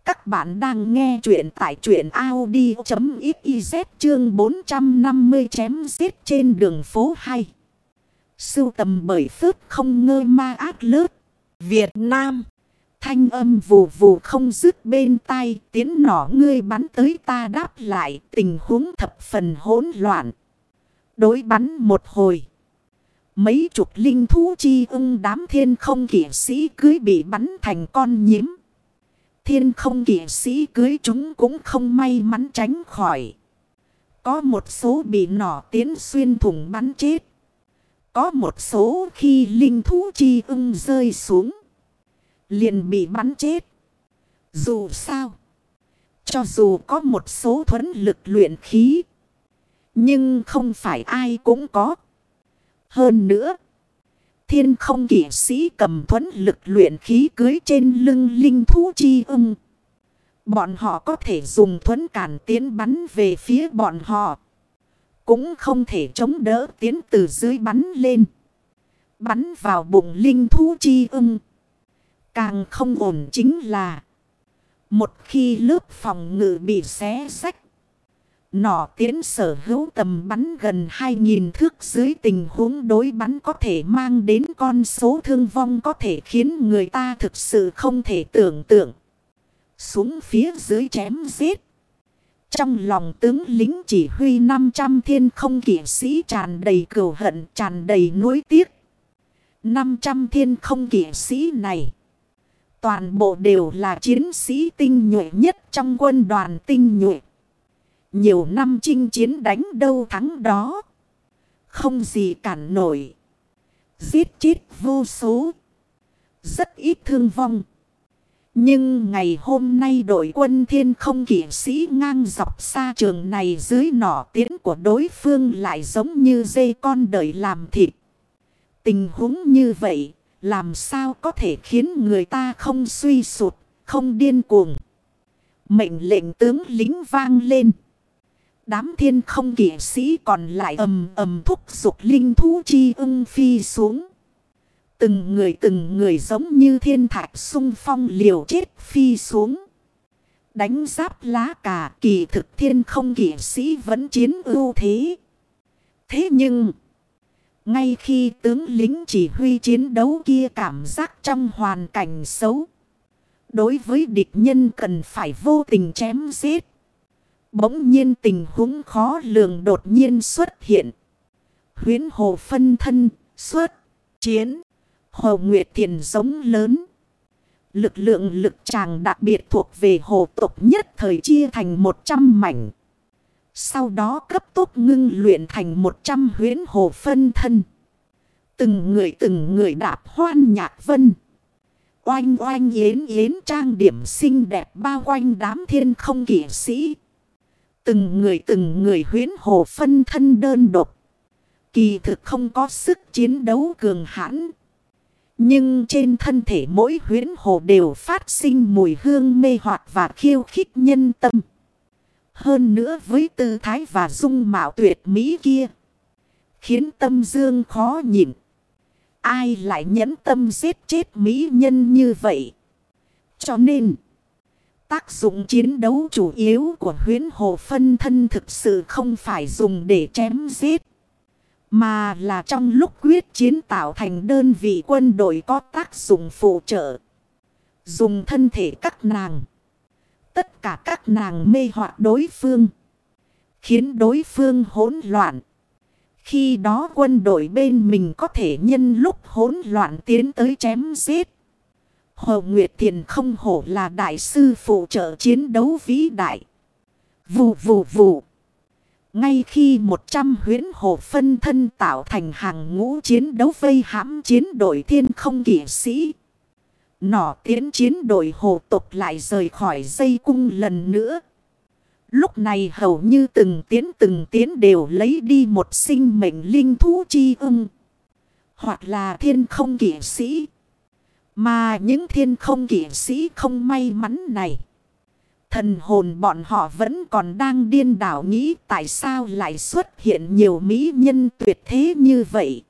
S1: các bạn đang nghe chuyện tại chuyện Audi.xyz chương 450 chém giết trên đường phố 2. Sưu tầm bởi phước không ngơ ma ác lớp. Việt Nam. Thanh âm vù vù không dứt bên tai, tiếng nỏ ngươi bắn tới ta đáp lại, tình huống thập phần hỗn loạn. Đối bắn một hồi. Mấy chục linh thú chi ưng đám thiên không kỷ sĩ cưới bị bắn thành con nhím. Thiên không kỷ sĩ cưới chúng cũng không may mắn tránh khỏi. Có một số bị nỏ tiến xuyên thủng bắn chết. Có một số khi linh thú chi ưng rơi xuống. Liền bị bắn chết. Dù sao. Cho dù có một số thuẫn lực luyện khí. Nhưng không phải ai cũng có. Hơn nữa. Thiên không kỷ sĩ cầm thuẫn lực luyện khí cưới trên lưng linh thú chi ưng. Bọn họ có thể dùng thuẫn cản tiến bắn về phía bọn họ. Cũng không thể chống đỡ tiến từ dưới bắn lên. Bắn vào bụng linh thú chi ưng. Càng không ổn chính là. Một khi lớp phòng ngự bị xé sách. Nỏ tiến sở hữu tầm bắn gần 2.000 thước dưới tình huống đối bắn có thể mang đến con số thương vong có thể khiến người ta thực sự không thể tưởng tượng. Xuống phía dưới chém giết. Trong lòng tướng lính chỉ huy 500 thiên không kỵ sĩ tràn đầy cừu hận, tràn đầy nuối tiếc. 500 thiên không kỵ sĩ này. Toàn bộ đều là chiến sĩ tinh nhuệ nhất trong quân đoàn tinh nhuệ. Nhiều năm chinh chiến đánh đâu thắng đó. Không gì cản nổi. Giết chết vô số. Rất ít thương vong. Nhưng ngày hôm nay đội quân thiên không kỷ sĩ ngang dọc xa trường này dưới nỏ tiến của đối phương lại giống như dây con đợi làm thịt. Tình huống như vậy, làm sao có thể khiến người ta không suy sụt, không điên cuồng. Mệnh lệnh tướng lính vang lên. Đám thiên không kỷ sĩ còn lại ầm ầm thúc dục linh thú chi ưng phi xuống. Từng người từng người giống như thiên thạch sung phong liều chết phi xuống. Đánh giáp lá cả kỳ thực thiên không kỷ sĩ vẫn chiến ưu thế. Thế nhưng, ngay khi tướng lính chỉ huy chiến đấu kia cảm giác trong hoàn cảnh xấu. Đối với địch nhân cần phải vô tình chém giết. Bỗng nhiên tình huống khó lường đột nhiên xuất hiện. Huyến hồ phân thân, xuất, chiến. Hồ Nguyệt Thiền giống lớn. Lực lượng lực tràng đặc biệt thuộc về hồ tộc nhất thời chia thành 100 mảnh. Sau đó cấp tốc ngưng luyện thành 100 huyến hồ phân thân. Từng người từng người đạp hoan nhạc vân. Oanh oanh yến yến trang điểm xinh đẹp bao quanh đám thiên không kỷ sĩ. Từng người từng người huyến hồ phân thân đơn độc. Kỳ thực không có sức chiến đấu cường hãn. Nhưng trên thân thể mỗi huyến hồ đều phát sinh mùi hương mê hoặc và khiêu khích nhân tâm. Hơn nữa với tư thái và dung mạo tuyệt mỹ kia. Khiến tâm dương khó nhịn. Ai lại nhẫn tâm giết chết mỹ nhân như vậy? Cho nên, tác dụng chiến đấu chủ yếu của huyến hồ phân thân thực sự không phải dùng để chém giết. Mà là trong lúc quyết chiến tạo thành đơn vị quân đội có tác dụng phụ trợ. Dùng thân thể các nàng. Tất cả các nàng mê hoặc đối phương. Khiến đối phương hỗn loạn. Khi đó quân đội bên mình có thể nhân lúc hỗn loạn tiến tới chém giết. Hồ Nguyệt Thiền không hổ là đại sư phụ trợ chiến đấu vĩ đại. Vù vù vù. Ngay khi 100 huyến hồ phân thân tạo thành hàng ngũ chiến đấu vây hãm chiến đội thiên không kỷ sĩ. Nỏ tiến chiến đội hồ tục lại rời khỏi dây cung lần nữa. Lúc này hầu như từng tiến từng tiến đều lấy đi một sinh mệnh linh thú chi ưng. Hoặc là thiên không kỷ sĩ. Mà những thiên không kỷ sĩ không may mắn này. Thần hồn bọn họ vẫn còn đang điên đảo nghĩ tại sao lại xuất hiện nhiều mỹ nhân tuyệt thế như vậy.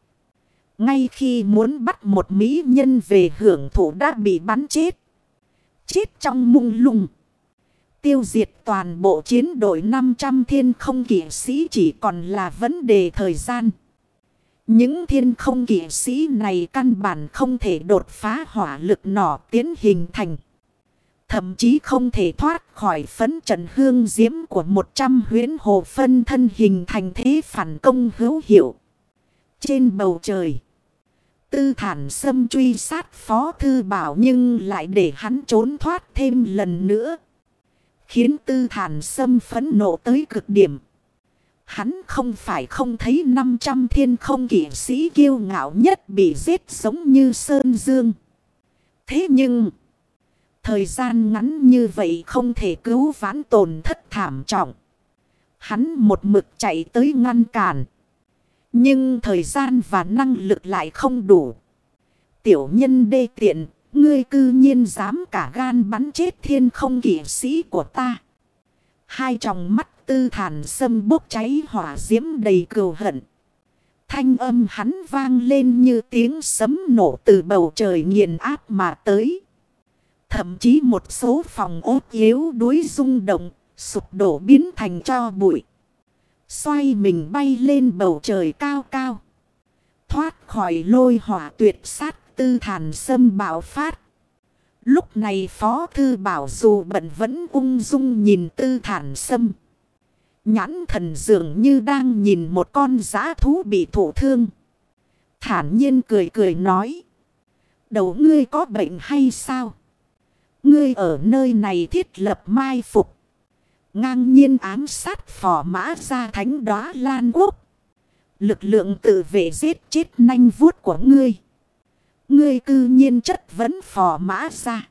S1: Ngay khi muốn bắt một mỹ nhân về hưởng thụ đã bị bắn chết. Chết trong mung lung. Tiêu diệt toàn bộ chiến đội 500 thiên không kỷ sĩ chỉ còn là vấn đề thời gian. Những thiên không kỷ sĩ này căn bản không thể đột phá hỏa lực nỏ tiến hình thành. Thậm chí không thể thoát khỏi phấn trần hương diễm của 100 huyến hồ phân thân hình thành thế phản công hữu hiệu. Trên bầu trời. Tư thản xâm truy sát phó thư bảo nhưng lại để hắn trốn thoát thêm lần nữa. Khiến tư thản xâm phấn nộ tới cực điểm. Hắn không phải không thấy 500 thiên không kỷ sĩ kiêu ngạo nhất bị giết giống như Sơn Dương. Thế nhưng, thời gian ngắn như vậy không thể cứu vãn tồn thất thảm trọng. Hắn một mực chạy tới ngăn cản. Nhưng thời gian và năng lực lại không đủ. Tiểu nhân đê tiện, ngươi cư nhiên dám cả gan bắn chết thiên không kỷ sĩ của ta. Hai tròng mắt tư thản sâm bốc cháy hỏa diễm đầy cừu hận. Thanh âm hắn vang lên như tiếng sấm nổ từ bầu trời nghiền áp mà tới. Thậm chí một số phòng ốt yếu đuối rung động, sụp đổ biến thành cho bụi. Xoay mình bay lên bầu trời cao cao. Thoát khỏi lôi hỏa tuyệt sát tư thản sâm bạo phát. Lúc này Phó Thư Bảo dù bận vẫn ung dung nhìn tư thản sâm. Nhãn thần dường như đang nhìn một con giã thú bị thổ thương. Thản nhiên cười cười nói. Đầu ngươi có bệnh hay sao? Ngươi ở nơi này thiết lập mai phục. Ngang nhiên ám sát phò mã ra thánh đóa lan quốc. Lực lượng tự vệ giết chết nanh vuốt của ngươi. Ngươi cư nhiên chất vấn phò mã ra.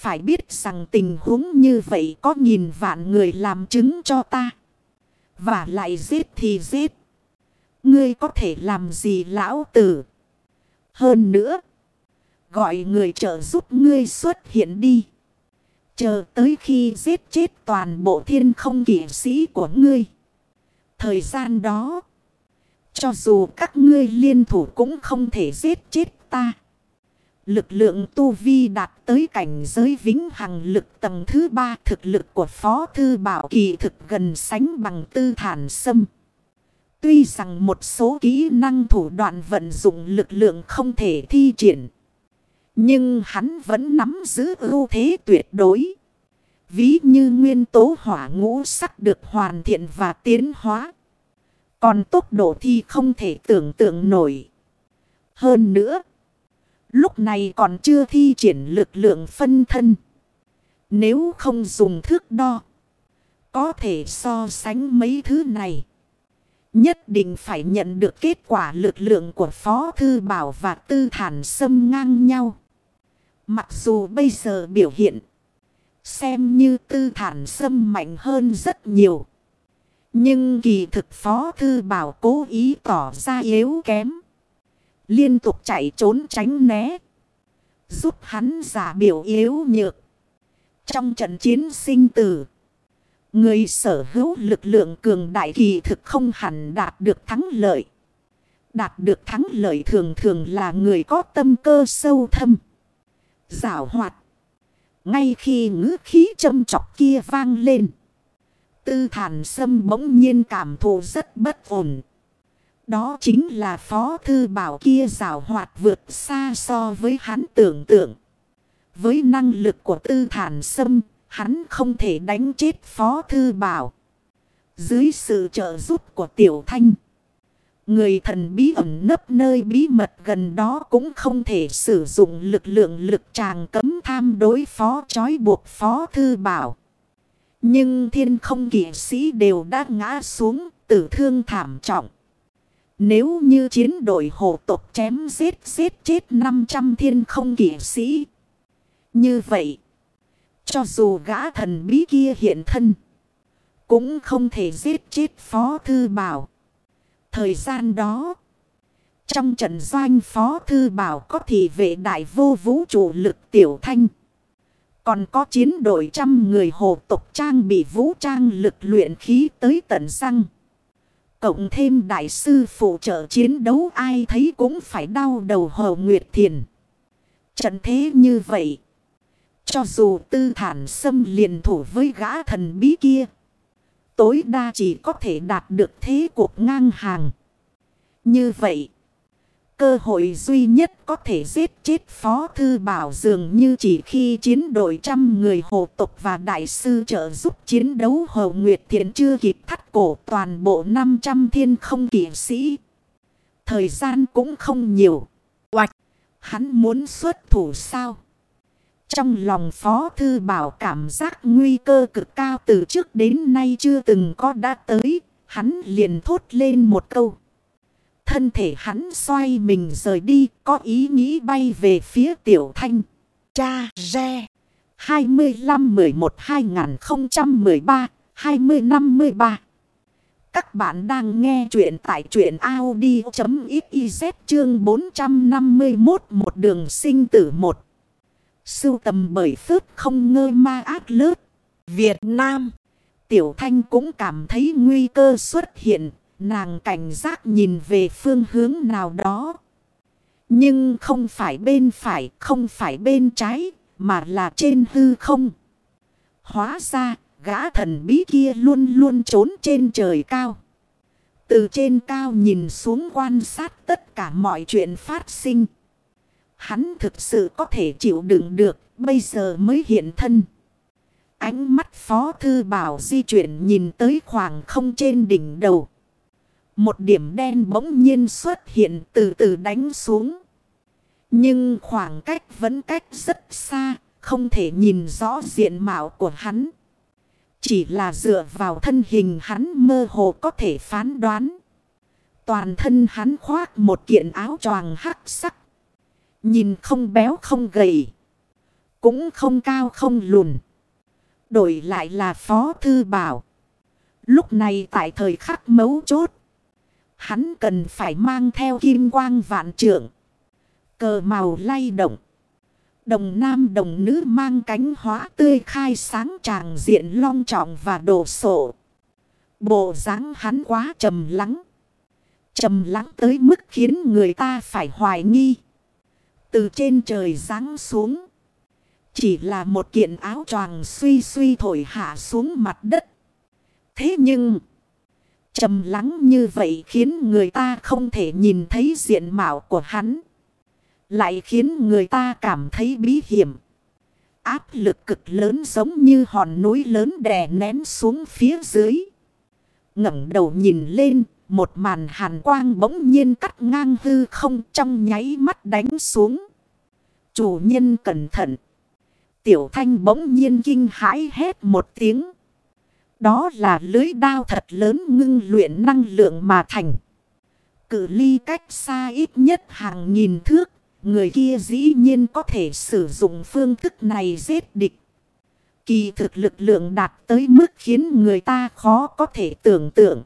S1: Phải biết rằng tình huống như vậy có nhìn vạn người làm chứng cho ta. Và lại giết thì giết. Ngươi có thể làm gì lão tử? Hơn nữa. Gọi người trợ giúp ngươi xuất hiện đi. Chờ tới khi giết chết toàn bộ thiên không kỷ sĩ của ngươi. Thời gian đó. Cho dù các ngươi liên thủ cũng không thể giết chết ta. Lực lượng tu vi đạt tới cảnh giới vĩnh hằng lực tầng thứ ba thực lực của Phó Thư Bảo kỳ thực gần sánh bằng tư thản sâm. Tuy rằng một số kỹ năng thủ đoạn vận dụng lực lượng không thể thi triển. Nhưng hắn vẫn nắm giữ ưu thế tuyệt đối. Ví như nguyên tố hỏa ngũ sắc được hoàn thiện và tiến hóa. Còn tốc độ thì không thể tưởng tượng nổi. Hơn nữa. Lúc này còn chưa thi triển lực lượng phân thân. Nếu không dùng thước đo. Có thể so sánh mấy thứ này. Nhất định phải nhận được kết quả lực lượng của Phó Thư Bảo và Tư Thản Sâm ngang nhau. Mặc dù bây giờ biểu hiện. Xem như Tư Thản Sâm mạnh hơn rất nhiều. Nhưng kỳ thực Phó Thư Bảo cố ý tỏ ra yếu kém. Liên tục chạy trốn tránh né. Giúp hắn giả biểu yếu nhược. Trong trận chiến sinh tử. Người sở hữu lực lượng cường đại kỳ thực không hẳn đạt được thắng lợi. Đạt được thắng lợi thường thường là người có tâm cơ sâu thâm. Giảo hoạt. Ngay khi ngữ khí châm chọc kia vang lên. Tư thản sâm bỗng nhiên cảm thụ rất bất ổn. Đó chính là phó thư bảo kia rào hoạt vượt xa so với hắn tưởng tượng. Với năng lực của tư thản sâm, hắn không thể đánh chết phó thư bảo. Dưới sự trợ giúp của tiểu thanh. Người thần bí ẩn nấp nơi bí mật gần đó cũng không thể sử dụng lực lượng lực tràng cấm tham đối phó trói buộc phó thư bảo. Nhưng thiên không kỷ sĩ đều đã ngã xuống tử thương thảm trọng. Nếu như chiến đội hộ tộc chém giết giết chết 500 thiên không kỷ sĩ. Như vậy, cho dù gã thần bí kia hiện thân, cũng không thể giết chết Phó Thư Bảo. Thời gian đó, trong trận doanh Phó Thư Bảo có thị vệ đại vô vũ trụ lực tiểu thanh. Còn có chiến đội trăm người hộ tộc trang bị vũ trang lực luyện khí tới tận răng. Cộng thêm đại sư phụ trợ chiến đấu ai thấy cũng phải đau đầu hồ Nguyệt Thiền. Trận thế như vậy. Cho dù tư thản xâm liền thủ với gã thần bí kia. Tối đa chỉ có thể đạt được thế cuộc ngang hàng. Như vậy. Cơ hội duy nhất có thể giết chết Phó Thư Bảo dường như chỉ khi chiến đội trăm người hộ tục và đại sư trợ giúp chiến đấu Hồ Nguyệt Thiện chưa kịp thắt cổ toàn bộ 500 thiên không kỷ sĩ. Thời gian cũng không nhiều. Hắn muốn xuất thủ sao? Trong lòng Phó Thư Bảo cảm giác nguy cơ cực cao từ trước đến nay chưa từng có đã tới. Hắn liền thốt lên một câu. Thân thể hắn xoay mình rời đi, có ý nghĩ bay về phía tiểu thanh. Cha Re 25-11-2013-2053 Các bạn đang nghe chuyện tại chuyện Audi.xyz chương 451 một đường sinh tử một. Sưu tầm bởi phước không ngơ ma ác lớp. Việt Nam. Tiểu Thanh cũng cảm thấy nguy cơ xuất hiện. Nàng cảnh giác nhìn về phương hướng nào đó. Nhưng không phải bên phải, không phải bên trái, mà là trên hư không. Hóa ra, gã thần bí kia luôn luôn trốn trên trời cao. Từ trên cao nhìn xuống quan sát tất cả mọi chuyện phát sinh. Hắn thực sự có thể chịu đựng được, bây giờ mới hiện thân. Ánh mắt Phó Thư Bảo di chuyển nhìn tới khoảng không trên đỉnh đầu. Một điểm đen bỗng nhiên xuất hiện từ từ đánh xuống. Nhưng khoảng cách vẫn cách rất xa, không thể nhìn rõ diện mạo của hắn. Chỉ là dựa vào thân hình hắn mơ hồ có thể phán đoán. Toàn thân hắn khoác một kiện áo choàng hắc sắc. Nhìn không béo không gầy. Cũng không cao không lùn. Đổi lại là Phó Thư Bảo. Lúc này tại thời khắc mấu chốt. Hắn cần phải mang theo kim quang vạn trượng. Cờ màu lay động. Đồng nam đồng nữ mang cánh hóa tươi khai sáng tràng diện long trọng và đồ sộ. Bộ dáng hắn quá trầm lắng. Trầm lắng tới mức khiến người ta phải hoài nghi. Từ trên trời giáng xuống. Chỉ là một kiện áo choàng suy suy thổi hạ xuống mặt đất. Thế nhưng trầm lắng như vậy khiến người ta không thể nhìn thấy diện mạo của hắn. Lại khiến người ta cảm thấy bí hiểm. Áp lực cực lớn giống như hòn núi lớn đè nén xuống phía dưới. ngẩng đầu nhìn lên, một màn hàn quang bỗng nhiên cắt ngang hư không trong nháy mắt đánh xuống. Chủ nhân cẩn thận. Tiểu thanh bỗng nhiên kinh hãi hét một tiếng. Đó là lưới đao thật lớn ngưng luyện năng lượng mà thành. Cự ly cách xa ít nhất hàng nghìn thước. Người kia dĩ nhiên có thể sử dụng phương thức này giết địch. Kỳ thực lực lượng đạt tới mức khiến người ta khó có thể tưởng tượng.